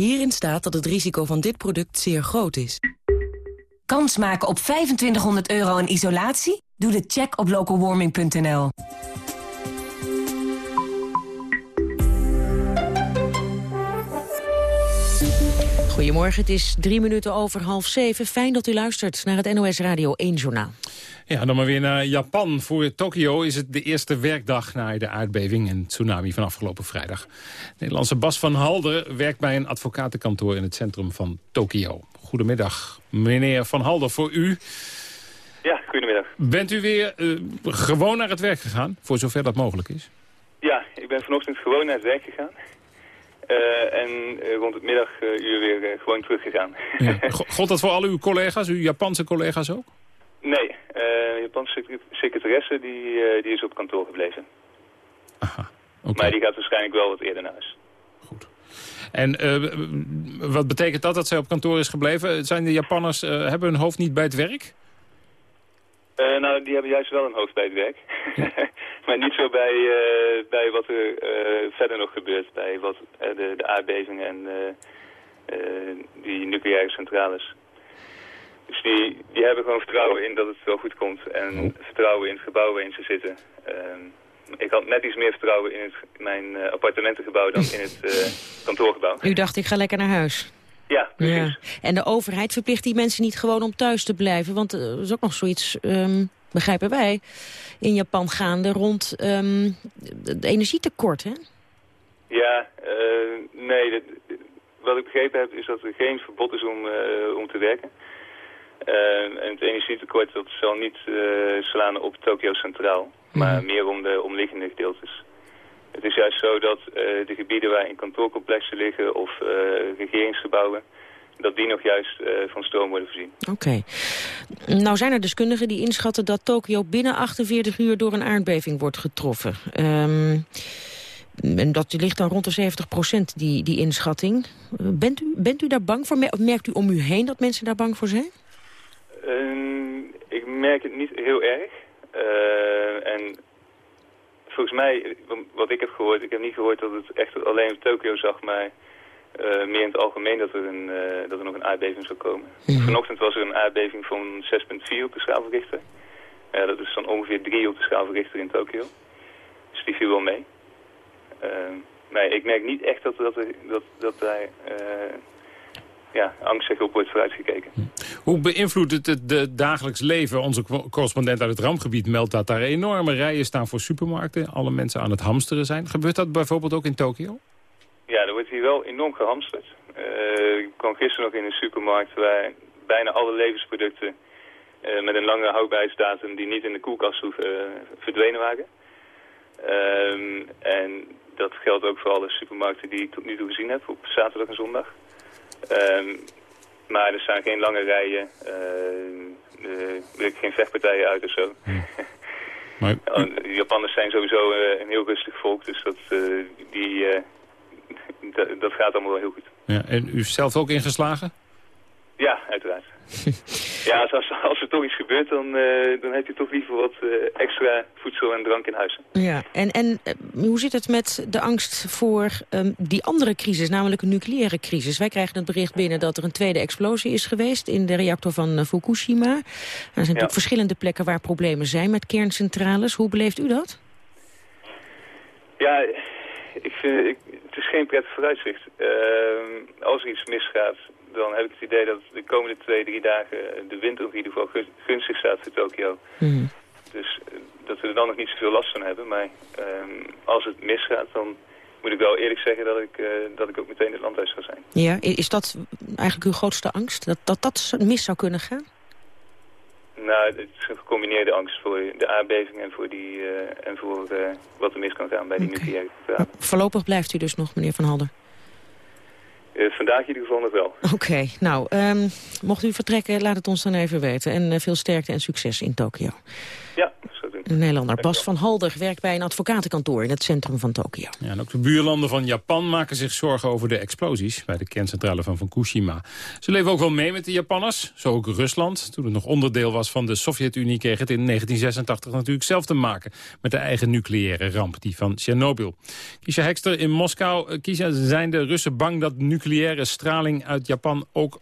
S28: Hierin staat dat het risico van dit product zeer groot is. Kans maken op 2500 euro in isolatie? Doe de check op localwarming.nl.
S4: Goedemorgen, het is drie minuten over half zeven. Fijn dat u luistert naar het NOS Radio 1 Journaal.
S3: Ja, dan maar weer naar Japan. Voor Tokio is het de eerste werkdag na de aardbeving en tsunami van afgelopen vrijdag. Nederlandse Bas van Halder werkt bij een advocatenkantoor in het centrum van Tokio. Goedemiddag, meneer Van Halder, voor u.
S29: Ja, goedemiddag.
S3: Bent u weer uh, gewoon naar het werk gegaan, voor zover dat mogelijk is?
S29: Ja, ik ben vanochtend gewoon naar het werk gegaan. Uh, en uh, rond het middaguur weer gewoon teruggegaan.
S3: Ja. *laughs* God dat voor al uw collega's, uw Japanse collega's ook?
S29: Nee, de Japanse secretaresse die, die is op kantoor gebleven.
S3: Aha, okay.
S29: Maar die gaat waarschijnlijk wel wat eerder naar huis.
S3: Goed. En uh, wat betekent dat dat zij op kantoor is gebleven? Zijn de Japanners, uh, hebben hun hoofd niet bij het werk?
S29: Uh, nou, die hebben juist wel een hoofd bij het werk. *laughs* maar niet zo bij, bij wat er verder nog gebeurt. Bij wat, de, de aardbevingen en die nucleaire centrales. Dus die, die hebben gewoon vertrouwen in dat het wel goed komt. En vertrouwen in het gebouw waarin ze zitten. Ehm, ik had net iets meer vertrouwen in het, mijn appartementengebouw dan in het kantoorgebouw.
S4: U dacht, ik ga lekker naar huis.
S29: Ja, precies.
S4: Ja. En de overheid verplicht die mensen niet gewoon om thuis te blijven. Want er is ook nog zoiets, um, begrijpen wij, in Japan gaande rond um, het energietekort, hè?
S29: Ja, uh, nee. Dat, wat ik begrepen heb is dat er geen verbod is om, om te werken. Uh, en het energietekort dat zal niet slaan op Tokio Centraal, maar mm. meer om de omliggende gedeeltes. Het is juist zo dat uh, de gebieden waar in kantoorcomplexen liggen of regeringsgebouwen, dat die nog juist van stroom worden voorzien.
S4: Oké. Okay. Nou zijn er deskundigen die inschatten dat Tokio binnen 48 uur door een aardbeving wordt getroffen. Um, en dat ligt dan rond de 70 procent, die, die inschatting. Bent u, bent u daar bang voor? Merkt u om u heen dat mensen daar bang voor zijn?
S29: Uh, ik merk het niet heel erg. Uh, en volgens mij, wat ik heb gehoord, ik heb niet gehoord dat het echt alleen op Tokio zag, maar uh, meer in het algemeen dat er, een, uh, dat er nog een aardbeving zou komen. Mm. Vanochtend was er een aardbeving van 6,4 op de schaal van Richter. Uh, dat is dan ongeveer 3 op de schaal van Richter in Tokio. Dus die viel wel mee. maar ik merk niet echt dat, dat, dat, dat daar ja, angstig op wordt vooruitgekeken.
S3: Hoe beïnvloedt het het de dagelijks leven? Onze correspondent uit het rampgebied meldt dat daar enorme rijen staan voor supermarkten. Alle mensen aan het hamsteren zijn. Gebeurt dat bijvoorbeeld ook in Tokio?
S29: Ja, er wordt hier wel enorm gehamsterd. Uh, ik kwam gisteren nog in een supermarkt waar bijna alle levensproducten uh, met een lange houdbaarheidsdatum die niet in de koelkast hoeven, uh, verdwenen waren. Um, en dat geldt ook voor alle supermarkten die ik tot nu toe gezien heb op zaterdag en zondag. Ehm, maar er staan geen lange rijen. Uh, er breken geen vechtpartijen uit of zo. *laughs*
S3: Maar *laughs*
S29: De Japanners zijn sowieso eh, een heel rustig volk, dus dat, eh, die, eh, *laughs* dat- dat gaat allemaal wel heel goed.
S3: ja, en u is zelf ook ingeslagen?
S29: Ja, uiteraard. *laughs* ja, als, als, er toch iets gebeurt, dan, eh, dan heb je toch liever wat eh, extra voedsel en drank in huis.
S4: Ja, en, en eh, hoe zit het met de angst voor ehm, die andere crisis, namelijk een nucleaire crisis? Wij krijgen het bericht binnen dat er een tweede explosie is geweest in de reactor van Fukushima. Er zijn natuurlijk verschillende plekken waar problemen zijn met kerncentrales. Hoe beleeft u dat?
S29: Ja, ik vind, ik, het is geen prettig vooruitzicht. Ehm, als er iets misgaat, dan heb ik het idee dat de komende twee, drie dagen de wind in ieder geval gun- gunstig staat voor Tokio. Dus eh, dat we er dan nog niet zoveel last van hebben. Maar ehm, als het misgaat, dan moet ik wel eerlijk zeggen dat ik, eh, dat ik ook meteen het land uit zou zijn.
S4: Ja, is dat eigenlijk uw grootste angst? Dat dat, dat mis zou kunnen gaan?
S29: Nou, het is een gecombineerde angst voor de aardbeving en voor, die, eh, en voor eh, wat er mis kan gaan bij die nucleaire centrale.
S4: Voorlopig blijft u dus nog, meneer Van Halder.
S29: Eh, vandaag in ieder geval nog wel.
S4: Oké, nou, ehm, mocht u vertrekken, laat het ons dan even weten. En eh, veel sterkte en succes in Tokio.
S29: Ja,
S4: Een Nederlander, Bas van Halder, werkt bij een advocatenkantoor in het centrum van Tokio.
S3: Ja, en ook de buurlanden van Japan maken zich zorgen over de explosies... bij de kerncentrale van Fukushima. Ze leven ook wel mee met de Japanners, zo ook Rusland. Toen het nog onderdeel was van de Sovjet-Unie... kreeg het in 1986 natuurlijk zelf te maken... met de eigen nucleaire ramp, die van Tsjernobyl. Kisha Hekster in Moskou. Eh, Kisha, zijn de Russen bang dat nucleaire straling uit Japan... ook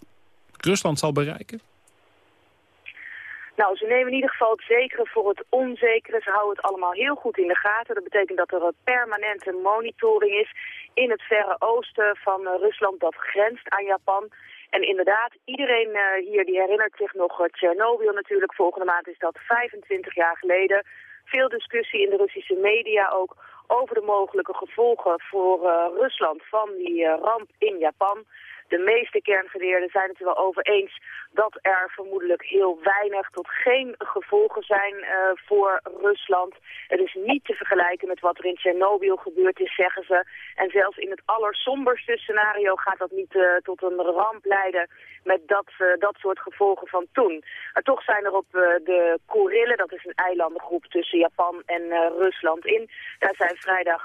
S3: Rusland zal bereiken?
S30: Nou, ze nemen in ieder geval het zekere voor het onzekere. Ze houden het allemaal heel goed in de gaten. Dat betekent dat er een permanente monitoring is in het verre oosten van eh, Rusland dat grenst aan Japan. En inderdaad, iedereen eh, hier die herinnert zich nog uh, Tsjernobyl natuurlijk. Volgende maand is dat 25 jaar geleden. Veel discussie in de Russische media ook over de mogelijke gevolgen voor Rusland van die ramp in Japan. De meeste kerngeleerden zijn het er wel over eens dat er vermoedelijk heel weinig tot geen gevolgen zijn uh, voor Rusland. Het is niet te vergelijken met wat er in Tsjernobyl gebeurd is, zeggen ze. En zelfs in het allersomberste scenario gaat dat niet uh, tot een ramp leiden met dat, uh, dat soort gevolgen van toen. Maar toch zijn er op de Kurillen, dat is een eilandengroep tussen Japan en Rusland in. Daar zijn vrijdag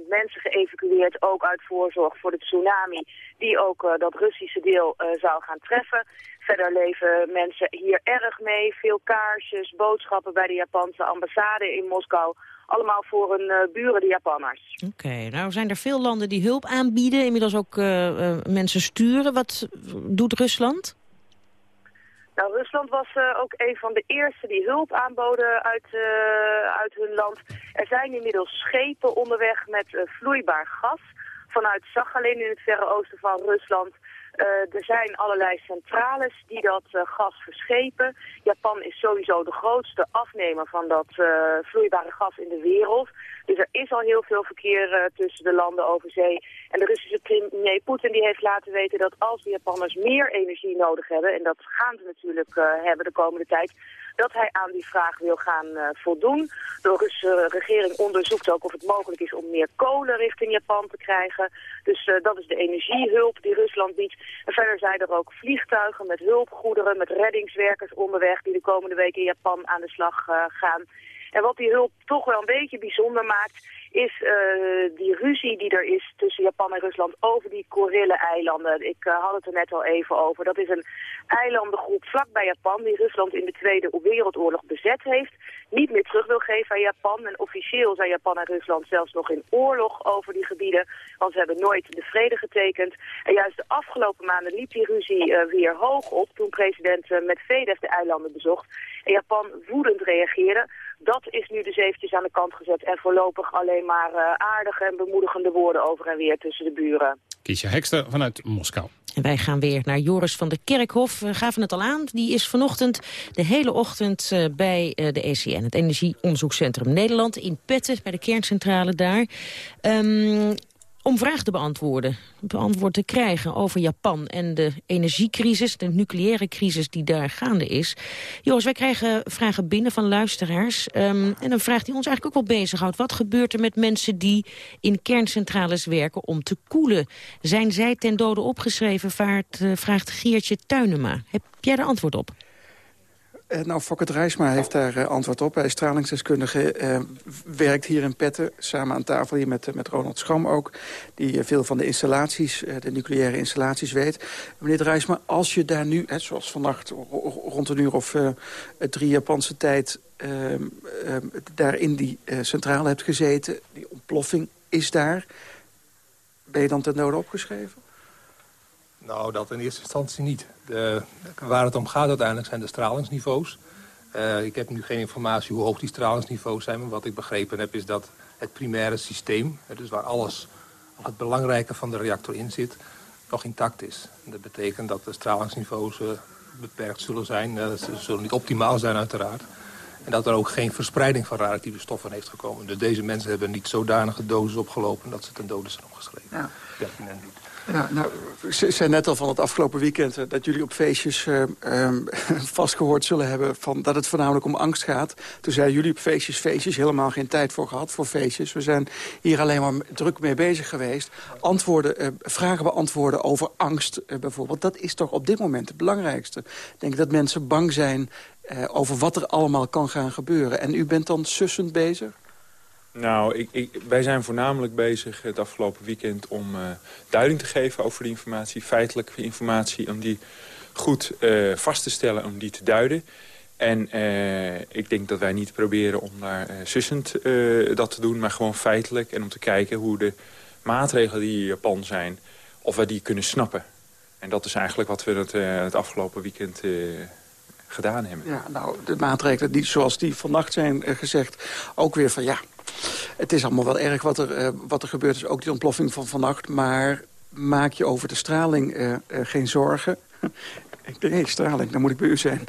S30: 11.000 mensen geëvacueerd, ook uit voorzorg voor de tsunami, die ook dat Russische deel zou gaan treffen. Verder leven mensen hier erg mee. Veel kaarsjes, boodschappen bij de Japanse ambassade in Moskou. Allemaal voor hun uh, buren, de Japanners.
S4: Oké, okay, nou zijn er veel landen die hulp aanbieden. Inmiddels ook uh, uh, mensen sturen. Wat doet Rusland?
S30: Nou, Rusland was uh, ook een van de eerste die hulp aanboden uit, uh, uit hun land. Er zijn inmiddels schepen onderweg met uh, vloeibaar gas vanuit Sachalin in het verre oosten van Rusland. Uh, er zijn allerlei centrales die dat uh, gas verschepen. Japan is sowieso de grootste afnemer van dat uh, vloeibare gas in de wereld. Dus er is al heel veel verkeer tussen de landen over zee. En de Russische premier Poetin die heeft laten weten dat als de Japanners meer energie nodig hebben... en dat gaan ze natuurlijk hebben de komende tijd dat hij aan die vraag wil gaan uh, voldoen. De Russische regering onderzoekt ook of het mogelijk is om meer kolen richting Japan te krijgen. Dus uh, dat is de energiehulp die Rusland biedt. En verder zijn er ook vliegtuigen met hulpgoederen, met reddingswerkers onderweg... die de komende weken in Japan aan de slag uh, gaan. En wat die hulp toch wel een beetje bijzonder maakt is uh, die ruzie die er is tussen Japan en Rusland over die Kurille-eilanden. Ik uh, had het er net al even over. Dat is een eilandengroep vlakbij Japan die Rusland in de Tweede Wereldoorlog bezet heeft. Niet meer terug wil geven aan Japan. En officieel zijn Japan en Rusland zelfs nog in oorlog over die gebieden. Want ze hebben nooit de vrede getekend. En juist de afgelopen maanden liep die ruzie uh, weer hoog op toen president Medvedev de eilanden bezocht. En Japan woedend reageerde. Dat is nu dus eventjes aan de kant gezet en voorlopig alleen maar uh, aardige en bemoedigende woorden over en weer tussen de buren.
S3: Kiesja Hekster vanuit Moskou.
S4: En wij gaan weer naar Joris van der Kerkhof. We gaven het al aan. Die is vanochtend de hele ochtend uh, bij uh, de ECN, het Energieonderzoekscentrum Nederland, in Petten, bij de kerncentrale daar. Um, om vragen te beantwoorden, beantwoord te krijgen over Japan en de energiecrisis, de nucleaire crisis die daar gaande is. Joris, wij krijgen vragen binnen van luisteraars. Ehm, en een vraag die ons eigenlijk ook wel bezighoudt. Wat gebeurt er met mensen die in kerncentrales werken om te koelen? Zijn zij ten dode opgeschreven, vaart, uh, vraagt Geertje Tuinema. Heb jij er antwoord op?
S19: Uh, nou, Fokker Rijsma heeft daar uh, antwoord op. Hij is stralingsdeskundige, uh, werkt hier in Petten... samen aan tafel hier met, met Ronald Scham ook... die veel van de installaties, de nucleaire installaties weet. Meneer Rijsma, als je daar nu, hè, zoals vannacht... rond een uur of drie Japanse tijd... Ehm, ehm, daar in die centrale hebt gezeten, die ontploffing is daar... ben je dan ten dode opgeschreven?
S31: Nou, dat in eerste instantie niet. De, waar het om gaat uiteindelijk zijn de stralingsniveaus. Uh, ik heb nu geen informatie hoe hoog die stralingsniveaus zijn. Maar wat ik begrepen heb is dat het primaire systeem... dus waar alles, het belangrijke van de reactor in zit... nog intact is. Dat betekent dat de stralingsniveaus uh, beperkt zullen zijn. Uh, ze zullen niet optimaal zijn uiteraard. En dat er ook geen verspreiding van radioactieve stoffen heeft gekomen. Dus deze mensen hebben niet zodanige doses opgelopen... dat ze ten dode zijn opgeschreven. Ja. Pertinent niet.
S19: Ja, nou, ze zei net al van het afgelopen weekend... Uh, dat jullie op feestjes uh, um, *laughs* vastgehoord zullen hebben... Van dat het voornamelijk om angst gaat. Toen zeiden jullie op feestjes, feestjes, helemaal geen tijd voor gehad voor feestjes. We zijn hier alleen maar druk mee bezig geweest. Antwoorden, uh, vragen beantwoorden over angst bijvoorbeeld. Dat is toch op dit moment het belangrijkste. Ik denk dat mensen bang zijn over wat er allemaal kan gaan gebeuren. En u bent dan sussend bezig?
S32: Nou, ik, wij zijn voornamelijk bezig het afgelopen weekend om uh, duiding te geven over die informatie. Feitelijke informatie, om die goed uh, vast te stellen, om die te duiden. En uh, ik denk dat wij niet proberen om daar sussend dat te doen, maar gewoon feitelijk. En om te kijken hoe de maatregelen die in Japan zijn, of we die kunnen snappen. En dat is eigenlijk wat we het, het afgelopen weekend gedaan hebben.
S19: Ja, nou, de maatregelen die, zoals die vannacht zijn gezegd, ook weer van ja het is allemaal wel erg wat er, uh, wat er gebeurd is. Ook die ontploffing van vannacht. Maar maak je over de straling uh, uh, geen zorgen. *laughs* Ik denk, straling, dan moet ik bij u zijn.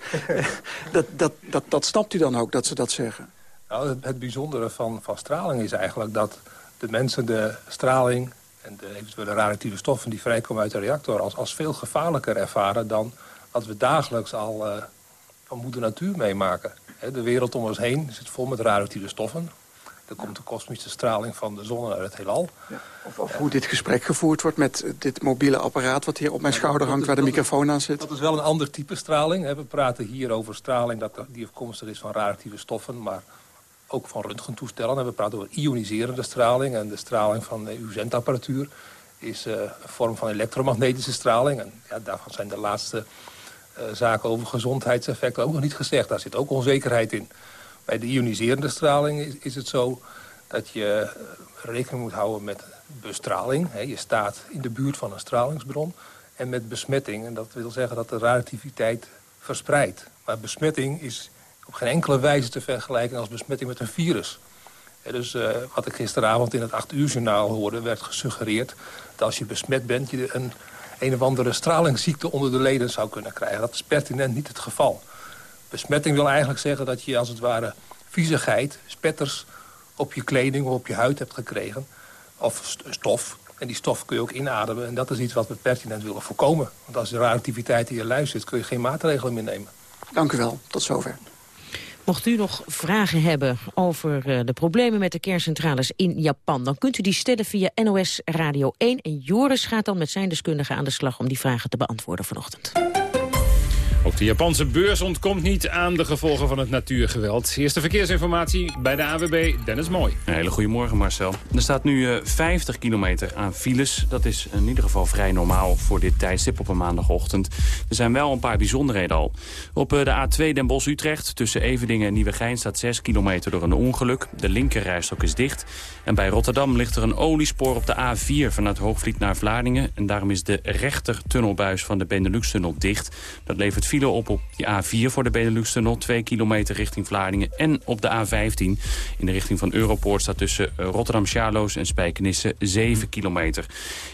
S19: *laughs* dat, dat, dat, dat snapt u dan ook, dat ze dat zeggen?
S31: Nou, het, het bijzondere van, van straling is eigenlijk dat de mensen de straling... en de eventuele radioactieve stoffen die vrijkomen uit de reactor... als, als veel gevaarlijker ervaren dan wat we dagelijks al van moeder natuur meemaken. de wereld om ons heen zit vol met radioactieve stoffen. Er komt de kosmische straling van de zon uit het heelal. Ja.
S19: Of, of hoe dit gesprek gevoerd wordt met dit mobiele apparaat... wat hier op mijn schouder hangt, waar de microfoon aan zit.
S31: Dat is wel een ander type straling. We praten hier over straling dat, die afkomstig is van radioactieve stoffen... maar ook van röntgentoestellen. We praten over ioniserende straling. En de straling van uw zendapparatuur is uh, een vorm van elektromagnetische straling. En ja, daarvan zijn de laatste uh, zaken over gezondheidseffecten ook nog niet gezegd. Daar zit ook onzekerheid in. Bij de ioniserende straling is, het zo dat je eh, rekening moet houden met bestraling. je staat in de buurt van een stralingsbron. En met besmetting. En dat wil zeggen dat de radioactiviteit verspreidt. Maar besmetting is op geen enkele wijze te vergelijken als besmetting met een virus. dus uh, wat ik gisteravond in het 8 uur journaal hoorde... werd gesuggereerd dat als je besmet bent... je een, een of andere stralingsziekte onder de leden zou kunnen krijgen. Dat is pertinent niet het geval. Besmetting wil eigenlijk zeggen dat je als het ware viezigheid, spetters op je kleding of op je huid hebt gekregen. Of stof. En die stof kun je ook inademen. En dat is iets wat we pertinent willen voorkomen. Want als er radioactiviteit in je luis zit, kun je geen maatregelen meer nemen.
S19: Dank u wel. Tot zover.
S4: Mocht u nog vragen hebben over uh, de problemen met de kerncentrales in Japan... dan kunt u die stellen via NOS Radio 1. En Joris gaat dan met zijn deskundigen aan de slag om die vragen te beantwoorden vanochtend.
S3: Ook de Japanse beurs ontkomt niet aan de gevolgen van het natuurgeweld. Eerste verkeersinformatie bij de AWB, Dennis Mooi.
S27: Een hele goede morgen Marcel. Er staat nu uh, 50 kilometer aan files. Dat is in ieder geval vrij normaal voor dit tijdstip op een maandagochtend. Er zijn wel een paar bijzonderheden al. Op uh, de A2 Den Bosch-Utrecht tussen Evedingen en Nieuwegein staat 6 kilometer door een ongeluk. De linkerrijstok is dicht. En bij Rotterdam ligt er een oliespoor op de A4 vanuit Hoogvliet naar Vlaardingen. En daarom is de rechter tunnelbuis van de Benelux-tunnel dicht. Dat levert file op op de A4 voor de Benelux-tunnel. 2 kilometer richting Vlaardingen. En op de A15 in de richting van Europoort staat tussen Rotterdam-Charloes en Spijkenisse 7 kilometer.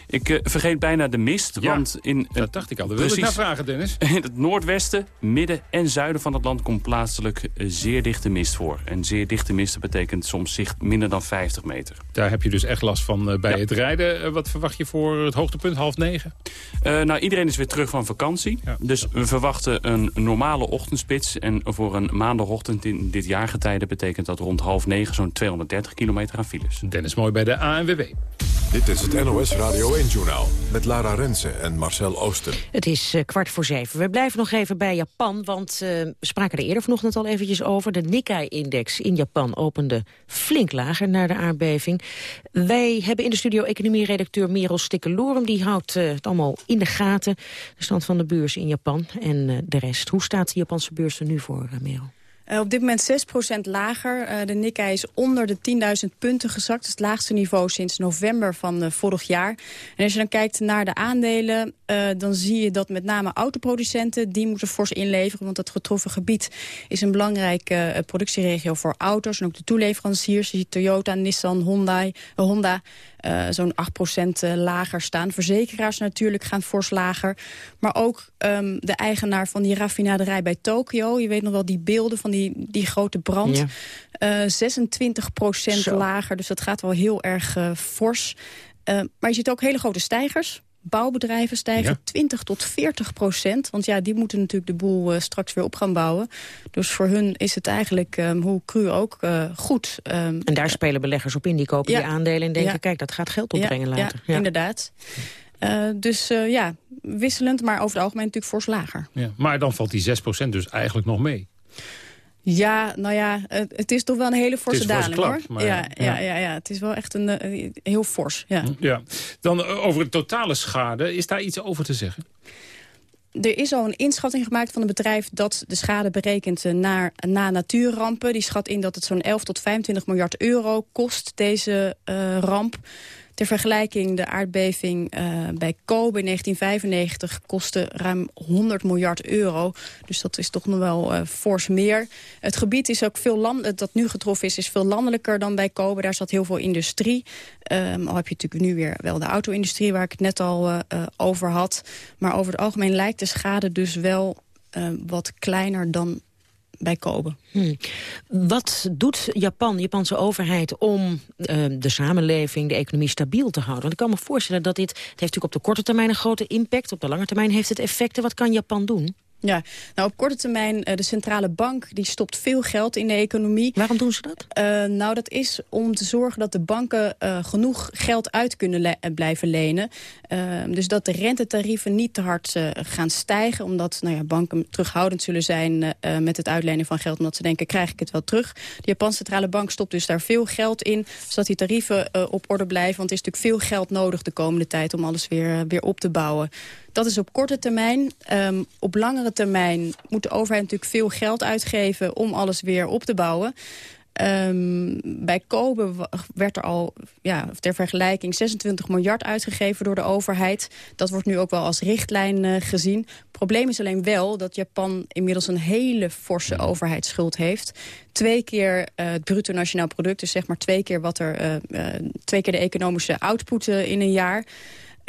S27: Ik uh, vergeet bijna de mist,
S3: Ja,
S27: want in...
S3: dat dacht ik al. Daar wilde ik naar vragen, Dennis. *laughs*
S27: In het noordwesten, midden en zuiden van het land komt plaatselijk eh, zeer dichte mist voor. En zeer dichte mist betekent soms zicht minder dan 50 meter.
S3: Daar heb je dus echt last van eh, bij het rijden. Eh, wat verwacht je voor het hoogtepunt, half negen?
S27: Eh, nou, iedereen is weer terug van vakantie. Dus we verwachten een normale ochtendspits. En voor een maandagochtend in dit jaargetijde betekent dat rond half negen zo'n 230 kilometer aan files.
S3: Dennis Mooi bij de ANWB.
S2: Dit is het NOS Radio 1-journaal met Lara Rensen en Marcel Oosten.
S4: Het is eh, kwart voor zeven. We blijven nog even bij Japan, want eh, we spraken er eerder vanochtend al eventjes over. De Nikkei-index in Japan opende flink lager na de aardbeving. Wij hebben in de studio economie-redacteur Merel Stikkelorum. Die houdt eh, het allemaal in de gaten, de stand van de beurs in Japan en eh, de rest. Hoe staat de Japanse beurs er nu voor, eh, Merel?
S33: Uh, op dit moment 6% lager. De Nikkei is onder de 10.000 punten gezakt. Dat is het laagste niveau sinds november van vorig jaar. En als je dan kijkt naar de aandelen... dan zie je dat met name autoproducenten... die moeten fors inleveren. Want het getroffen gebied is een belangrijke productieregio voor auto's. En ook de toeleveranciers. Je ziet Toyota, Nissan, Hyundai, Honda... Uh, zo'n 8% lager staan. Verzekeraars natuurlijk gaan fors lager. Maar ook um, de eigenaar van die raffinaderij bij Tokio. Je weet nog wel die beelden van die, die grote brand. Ja. Uh, 26% lager, dus dat gaat wel heel erg fors. maar je ziet ook hele grote stijgers. Bouwbedrijven stijgen ja. 20 tot 40 procent. Want ja, die moeten natuurlijk de boel uh, straks weer op gaan bouwen. Dus voor hun is het eigenlijk, um, hoe cru ook, uh, goed. Um,
S4: en daar spelen beleggers op in. Die kopen ja. die aandelen en denken, ja. kijk, dat gaat geld opbrengen later.
S33: Ja, inderdaad. Uh, dus ja, wisselend, maar over het algemeen natuurlijk fors lager.
S3: maar dan valt die 6 procent dus eigenlijk nog mee.
S33: Ja, nou ja, het, het, is toch wel een hele forse daling,
S3: klap,
S33: hoor.
S3: Maar,
S33: ja, ja. Ja, ja, ja, het is wel echt een, uh, heel fors, ja.
S3: ja. Dan uh, over de totale schade, is daar iets over te zeggen?
S33: Er is al een inschatting gemaakt van een bedrijf dat de schade berekent naar, na natuurrampen. Die schat in dat het zo'n 11 tot 25 miljard euro kost, deze uh, ramp. Ter vergelijking, de aardbeving uh, bij Kobe in 1995 kostte ruim 100 miljard euro. Dus dat is toch nog wel uh, fors meer. Het gebied is ook veel land, dat nu getroffen is, is veel landelijker dan bij Kobe. Daar zat heel veel industrie. Um, al heb je natuurlijk nu weer wel de auto-industrie waar ik het net al uh, over had. Maar over het algemeen lijkt de schade dus wel wat kleiner dan bij Kobe.
S4: Hmm. Wat doet Japan, de Japanse overheid, om uh, de samenleving, de economie stabiel te houden? Want ik kan me voorstellen dat dit, het heeft natuurlijk op de korte termijn een grote impact, op de lange termijn heeft het effecten. Wat kan Japan doen?
S33: Ja, nou op korte termijn, uh, de centrale bank die stopt veel geld in de economie.
S4: Waarom doen ze dat?
S33: Uh, nou, dat is om te zorgen dat de banken uh, genoeg geld uit kunnen le blijven lenen. dus dat de rentetarieven niet te hard gaan stijgen. Omdat nou ja, banken terughoudend zullen zijn met het uitlenen van geld. Omdat ze denken, krijg ik het wel terug. De Japanse centrale bank stopt dus daar veel geld in. Zodat die tarieven op orde blijven. Want er is natuurlijk veel geld nodig de komende tijd om alles weer, weer op te bouwen. Dat is op korte termijn. Um, op langere termijn moet de overheid natuurlijk veel geld uitgeven... om alles weer op te bouwen. Um, bij Kobe werd er al ja, ter vergelijking 26 miljard uitgegeven door de overheid. Dat wordt nu ook wel als richtlijn uh, gezien. Het probleem is alleen wel dat Japan inmiddels een hele forse overheidsschuld heeft. Twee keer uh, het bruto nationaal product, dus zeg maar twee keer, wat er, uh, twee keer de economische output in een jaar...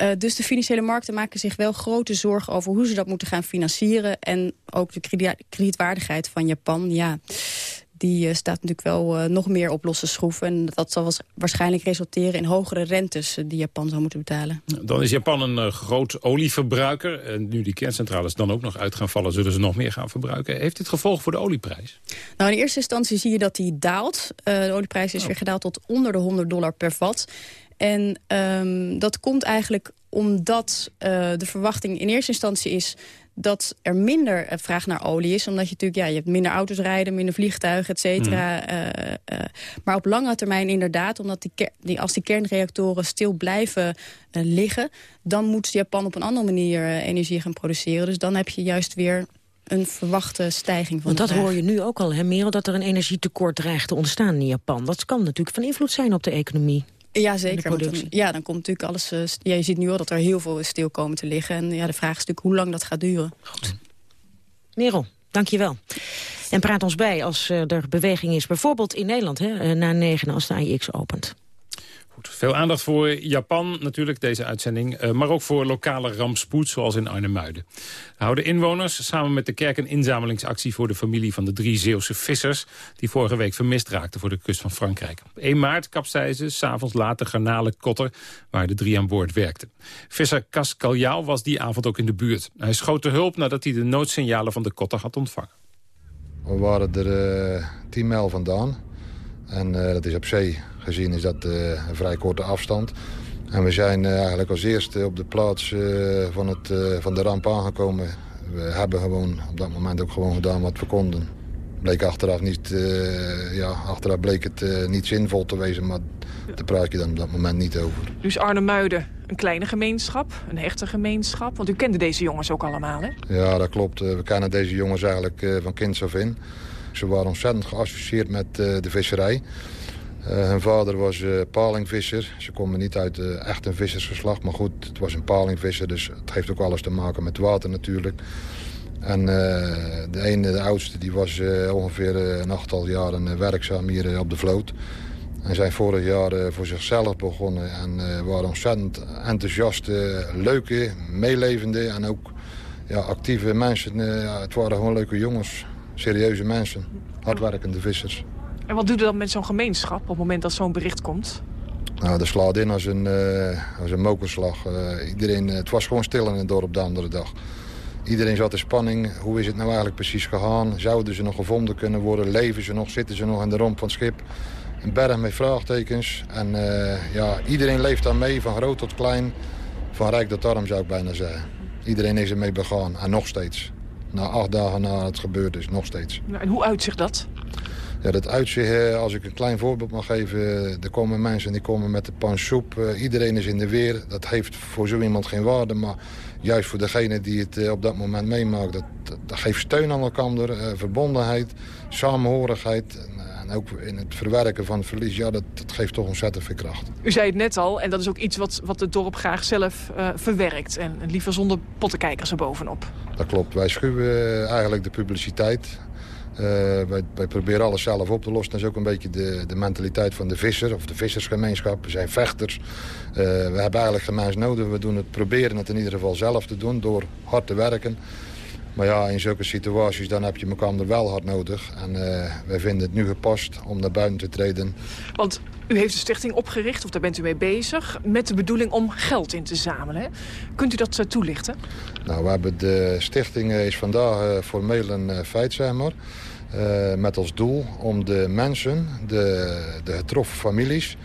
S33: Uh, dus de financiële markten maken zich wel grote zorgen over hoe ze dat moeten gaan financieren. En ook de kredietwaardigheid van Japan, ja, die uh, staat natuurlijk wel uh, nog meer op losse schroeven. En dat zal waarschijnlijk resulteren in hogere rentes die Japan zou moeten betalen.
S3: Dan is Japan een groot olieverbruiker. En nu die kerncentrales dan ook nog uit gaan vallen, zullen ze nog meer gaan verbruiken. Heeft dit gevolg voor de olieprijs?
S33: Nou, in eerste instantie zie je dat die daalt. de olieprijs is oh. weer gedaald tot onder de 100 dollar per vat. En um, dat komt eigenlijk omdat uh, de verwachting in eerste instantie is dat er minder vraag naar olie is. Omdat je natuurlijk, ja, je hebt minder auto's rijden, minder vliegtuigen, et cetera. Mm. Uh, uh, maar op lange termijn inderdaad, omdat die, die als die kernreactoren stil blijven liggen... dan moet Japan op een andere manier energie gaan produceren. Dus dan heb je juist weer een verwachte stijging van
S4: Want dat hoor je nu ook al, hè, Merel, dat er een energietekort dreigt te ontstaan in Japan. Dat kan natuurlijk van invloed zijn op de economie.
S33: Ja, zeker. Dan, ja, dan komt natuurlijk alles... Uh, ja, je ziet nu al dat er heel veel stil komen te liggen. En ja, de vraag is natuurlijk hoe lang dat gaat duren.
S4: Goed. Merel, dank je wel. En praat ons bij als er beweging is, bijvoorbeeld in Nederland... Hè, na negen als de AIX opent.
S3: Veel aandacht voor Japan natuurlijk, deze uitzending. Uh, maar ook voor lokale rampspoed, zoals in Arnhemuiden. houden inwoners samen met de kerk een inzamelingsactie... voor de familie van de drie Zeeuwse vissers... die vorige week vermist raakten voor de kust van Frankrijk. Op 1 maart kapseizen, s'avonds later garnalen kotter... waar de drie aan boord werkten. Visser Cas Kaljau was die avond ook in de buurt. Hij schoot de hulp nadat hij de noodsignalen van de kotter had ontvangen.
S34: We waren er uh, 10 mijl vandaan. En uh, dat is op zee gezien is dat uh, een vrij korte afstand. En we zijn uh, eigenlijk als eerste op de plaats van, het, van de ramp aangekomen. We hebben gewoon op dat moment ook gewoon gedaan wat we konden. Bleek achteraf niet, ja, achteraf bleek het niet zinvol te wezen, maar daar praat je dan op dat moment niet over.
S35: Dus Arnhem-Muiden, een kleine gemeenschap, een hechte gemeenschap. Want u kende deze jongens ook allemaal, hè?
S34: Ja, dat klopt. We kennen deze jongens eigenlijk van kinds af in. Ze waren ontzettend geassocieerd met de visserij. Uh, hun vader was uh, palingvisser. Ze komen niet uit echt een vissersgeslacht. Maar goed, het was een palingvisser. Dus het heeft ook alles te maken met water natuurlijk. En de ene, de oudste, die was ongeveer een achttal jaren werkzaam hier op de vloot. En zijn vorig jaar voor zichzelf begonnen. En waren ontzettend enthousiaste, leuke, meelevende en ook ja, actieve mensen. Het waren gewoon leuke jongens, serieuze mensen, hardwerkende vissers.
S35: En wat doet u dan met zo'n gemeenschap op het moment dat zo'n bericht komt?
S34: Nou, dat slaat in als een, uh, als een mokerslag. Uh, iedereen, het was gewoon stil in het dorp de andere dag. Iedereen zat in spanning. Hoe is het nou eigenlijk precies gegaan? Zouden ze nog gevonden kunnen worden? Leven ze nog? Zitten ze nog in de romp van het schip? Een berg met vraagtekens. En uh, ja, iedereen leeft daar mee, van groot tot klein. Van rijk tot arm zou ik bijna zeggen. Iedereen is ermee begaan. En nog steeds. Na acht dagen na het gebeurd is, nog steeds.
S35: Nou, en hoe uitzicht dat?
S34: Ja, dat uitzicht, als ik een klein voorbeeld mag geven... er komen mensen die komen met de pan soep. iedereen is in de weer. Dat heeft voor zo iemand geen waarde. Maar juist voor degene die het op dat moment meemaakt... dat, dat geeft steun aan elkaar, verbondenheid, samenhorigheid... En ook in het verwerken van het verlies, ja, dat, dat, geeft toch ontzettend veel kracht.
S35: U zei het net al, en dat is ook iets wat, wat het dorp graag zelf uh, verwerkt. En liever zonder pottenkijkers erbovenop.
S34: Dat klopt. Wij schuwen eigenlijk de publiciteit. Uh, wij, wij, proberen alles zelf op te lossen. Dat is ook een beetje de, de mentaliteit van de visser of de vissersgemeenschap. We zijn vechters. Uh, we hebben eigenlijk gemeenschap nodig. We doen het, proberen het in ieder geval zelf te doen door hard te werken. Maar ja, in zulke situaties dan heb je elkaar er wel hard nodig. En uh, wij vinden het nu gepast om naar buiten te treden.
S35: Want u heeft de stichting opgericht, of daar bent u mee bezig... met de bedoeling om geld in te zamelen. Hè? Kunt u dat uh, toelichten?
S34: Nou, we hebben de stichting is vandaag uh, formeel een feit, zeg maar. met als doel om de mensen, de, de getroffen families...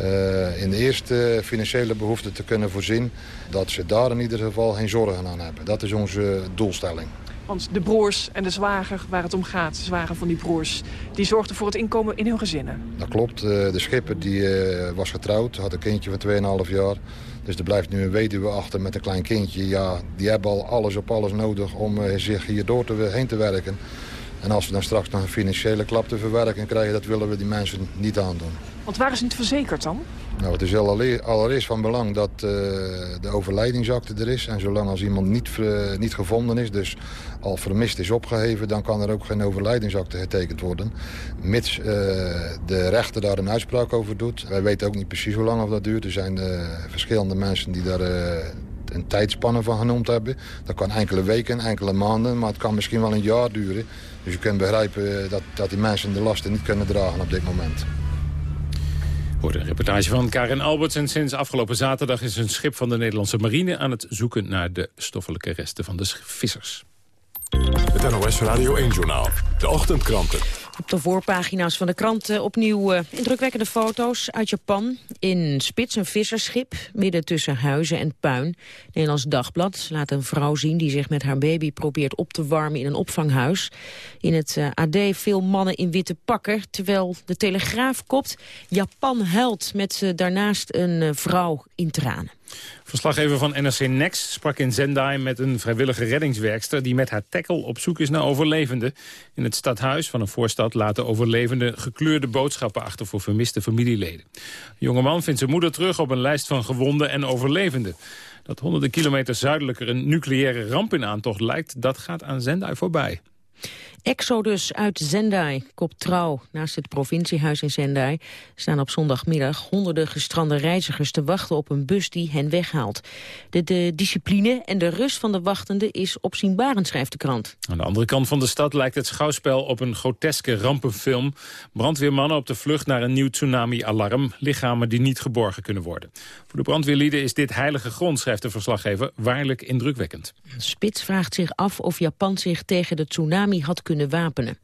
S34: Uh, in de eerste financiële behoeften te kunnen voorzien... dat ze daar in ieder geval geen zorgen aan hebben. Dat is onze doelstelling.
S35: Want de broers en de zwager waar het om gaat, de zwager van die broers... die zorgden voor het inkomen in hun gezinnen.
S34: Dat klopt. Uh, de schipper die, uh, was getrouwd, had een kindje van 2,5 jaar. Dus er blijft nu een weduwe achter met een klein kindje. Ja, die hebben al alles op alles nodig om zich hier door te, heen te werken. En als we dan straks nog een financiële klap te verwerken krijgen... dat willen we die mensen niet aandoen.
S35: Want waar is niet verzekerd dan?
S34: Nou, het is allereerst van belang dat uh, de overlijdingsakte er is. En zolang als iemand niet, uh, niet gevonden is, dus al vermist is opgeheven... dan kan er ook geen overlijdingsakte getekend worden. Mits uh, de rechter daar een uitspraak over doet. Wij weten ook niet precies hoe lang of dat duurt. Er zijn verschillende mensen die daar een tijdspanne van genoemd hebben. Dat kan enkele weken, enkele maanden, maar het kan misschien wel een jaar duren. Dus je kunt begrijpen dat, dat die mensen de lasten niet kunnen dragen op dit moment.
S3: Voor een reportage van Karin Alberts. En sinds afgelopen zaterdag is een schip van de Nederlandse marine... aan het zoeken naar de stoffelijke resten van de vissers.
S2: Het NOS Radio 1-journaal. De ochtendkranten.
S4: Op de voorpagina's van de kranten opnieuw uh, indrukwekkende foto's uit Japan. In Spits een visserschip, midden tussen huizen en puin. Nederlands Dagblad laat een vrouw zien die zich met haar baby probeert op te warmen in een opvanghuis. In het uh, AD veel mannen in witte pakken, terwijl de Telegraaf kopt... Japan huilt met daarnaast een vrouw in tranen.
S3: Verslaggever van NRC Next sprak in Zendai met een vrijwillige reddingswerkster... die met haar tackle op zoek is naar overlevenden. In het stadhuis van een voorstad laten overlevenden gekleurde boodschappen achter voor vermiste familieleden. De jonge man vindt zijn moeder terug op een lijst van gewonden en overlevenden. Dat honderden kilometer zuidelijker een nucleaire ramp in aantocht lijkt... dat gaat aan Zendai voorbij.
S4: Exodus uit Zendai, kop trouw. Naast het provinciehuis in Zendai staan op zondagmiddag honderden gestrande reizigers te wachten op een bus die hen weghaalt. De, de discipline en de rust van de wachtenden is opzienbarend, schrijft de krant.
S3: Aan de andere kant van de stad lijkt het schouwspel op een groteske rampenfilm. Brandweermannen op de vlucht naar een nieuw tsunami-alarm. Lichamen die niet geborgen kunnen worden. Voor de brandweerlieden is dit heilige grond, schrijft de verslaggever, waarlijk indrukwekkend.
S4: Spits vraagt zich af of Japan zich tegen de tsunami had kunnen wapenen.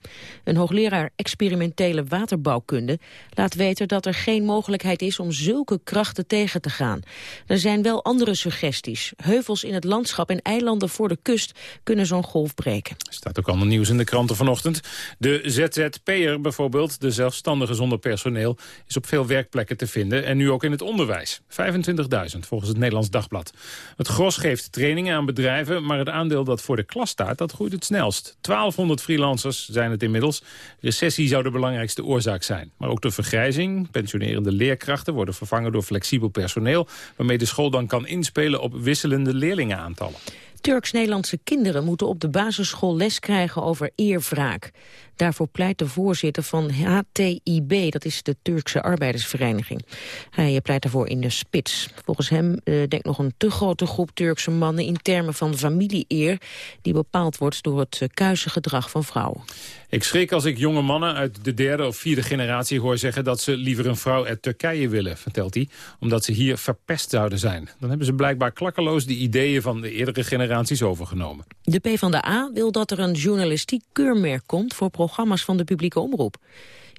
S4: Een hoogleraar experimentele waterbouwkunde laat weten dat er geen mogelijkheid is om zulke krachten tegen te gaan. Er zijn wel andere suggesties. Heuvels in het landschap en eilanden voor de kust kunnen zo'n golf breken.
S3: Er staat ook ander nieuws in de kranten vanochtend. De ZZP'er bijvoorbeeld, de zelfstandige zonder personeel, is op veel werkplekken te vinden en nu ook in het onderwijs. 25.000 volgens het Nederlands Dagblad. Het gros geeft trainingen aan bedrijven, maar het aandeel dat voor de klas staat, dat groeit het snelst. 1200 freelancers zijn het inmiddels. Recessie zou de belangrijkste oorzaak zijn. Maar ook de vergrijzing, pensionerende leerkrachten... worden vervangen door flexibel personeel... waarmee de school dan kan inspelen op wisselende leerlingenaantallen.
S4: Turks-Nederlandse kinderen moeten op de basisschool les krijgen over eerwraak. Daarvoor pleit de voorzitter van HTIB, dat is de Turkse arbeidersvereniging. Hij pleit daarvoor in de spits. Volgens hem uh, denkt nog een te grote groep Turkse mannen in termen van familieeer... die bepaald wordt door het uh, kuise gedrag van vrouwen.
S3: Ik schrik als ik jonge mannen uit de derde of vierde generatie hoor zeggen... dat ze liever een vrouw uit Turkije willen, vertelt hij. Omdat ze hier verpest zouden zijn. Dan hebben ze blijkbaar klakkeloos de ideeën van de eerdere generaties overgenomen.
S4: De PvdA wil dat er een journalistiek keurmerk komt... voor programma's van de publieke omroep.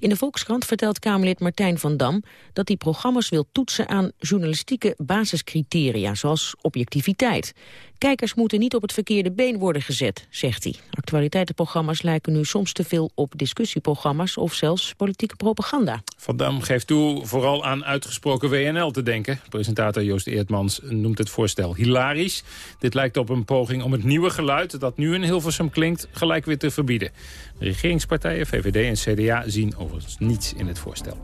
S4: In de Volkskrant vertelt Kamerlid Martijn van Dam dat hij programma's wil toetsen aan journalistieke basiscriteria, zoals objectiviteit. Kijkers moeten niet op het verkeerde been worden gezet, zegt hij. Actualiteitenprogramma's lijken nu soms te veel op discussieprogramma's of zelfs politieke propaganda.
S3: Van Dam geeft toe vooral aan uitgesproken WNL te denken. Presentator Joost Eertmans noemt het voorstel hilarisch. Dit lijkt op een poging om het nieuwe geluid dat nu in Hilversum klinkt gelijk weer te verbieden. De regeringspartijen, VVD en CDA zien overigens niets in het voorstel.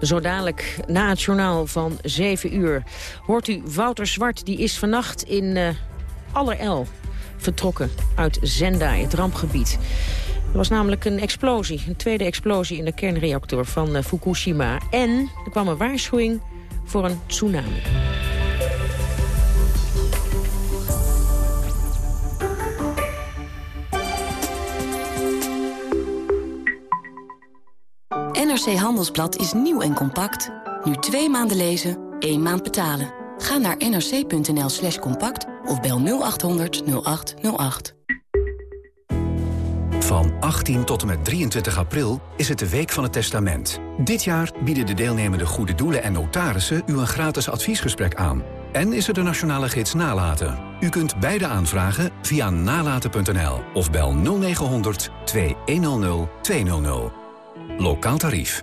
S4: Zo dadelijk na het journaal van 7 uur hoort u Wouter Zwart. Die is vannacht in uh, Allerel vertrokken uit Zendai, het rampgebied. Er was namelijk een explosie, een tweede explosie in de kernreactor van uh, Fukushima. En er kwam een waarschuwing voor een tsunami.
S36: NRC Handelsblad is nieuw en compact. Nu twee maanden lezen, één maand betalen. Ga naar nrc.nl slash compact of bel 0800 0808.
S37: Van 18 tot en met 23 april is het de Week van het Testament. Dit jaar bieden de deelnemende goede doelen en notarissen u een gratis adviesgesprek aan. En is er de nationale gids Nalaten. U kunt beide aanvragen via nalaten.nl of bel 0900 2100 200. Lokaal tarief.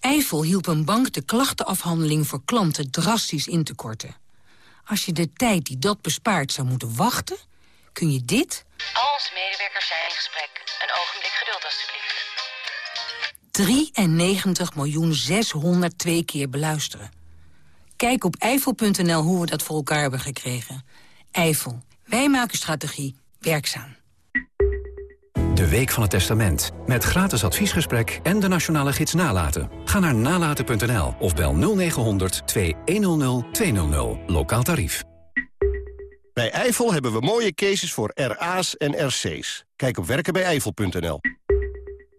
S38: Eifel hielp een bank de klachtenafhandeling voor klanten drastisch in te korten. Als je de tijd die dat bespaart zou moeten wachten, kun je dit...
S39: Al onze medewerkers zijn in gesprek. Een ogenblik geduld, alstublieft.
S38: 93 miljoen 602 keer beluisteren. Kijk op eifel.nl hoe we dat voor elkaar hebben gekregen. Eifel, wij maken strategie werkzaam.
S37: De Week van het Testament. Met gratis adviesgesprek en de nationale gids Nalaten. Ga naar nalaten.nl of bel 0900 2100 200. Lokaal tarief.
S40: Bij Eifel hebben we mooie cases voor RA's en RC's. Kijk op werkenbijeifel.nl.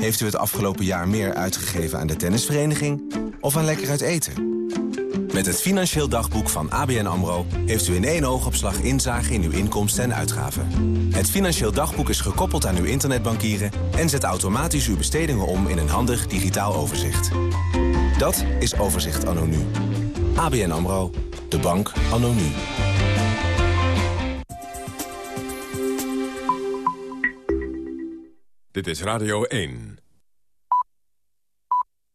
S41: Heeft u het afgelopen jaar meer uitgegeven aan de tennisvereniging... of aan lekker uit eten? Met het Financieel Dagboek van ABN AMRO... heeft u in één oogopslag inzage in uw inkomsten en uitgaven. Het Financieel Dagboek is gekoppeld aan uw internetbankieren... en zet automatisch uw bestedingen om in een handig digitaal overzicht. Dat is Overzicht Anno Nu. ABN AMRO. De bank Anno
S2: Dit is Radio 1.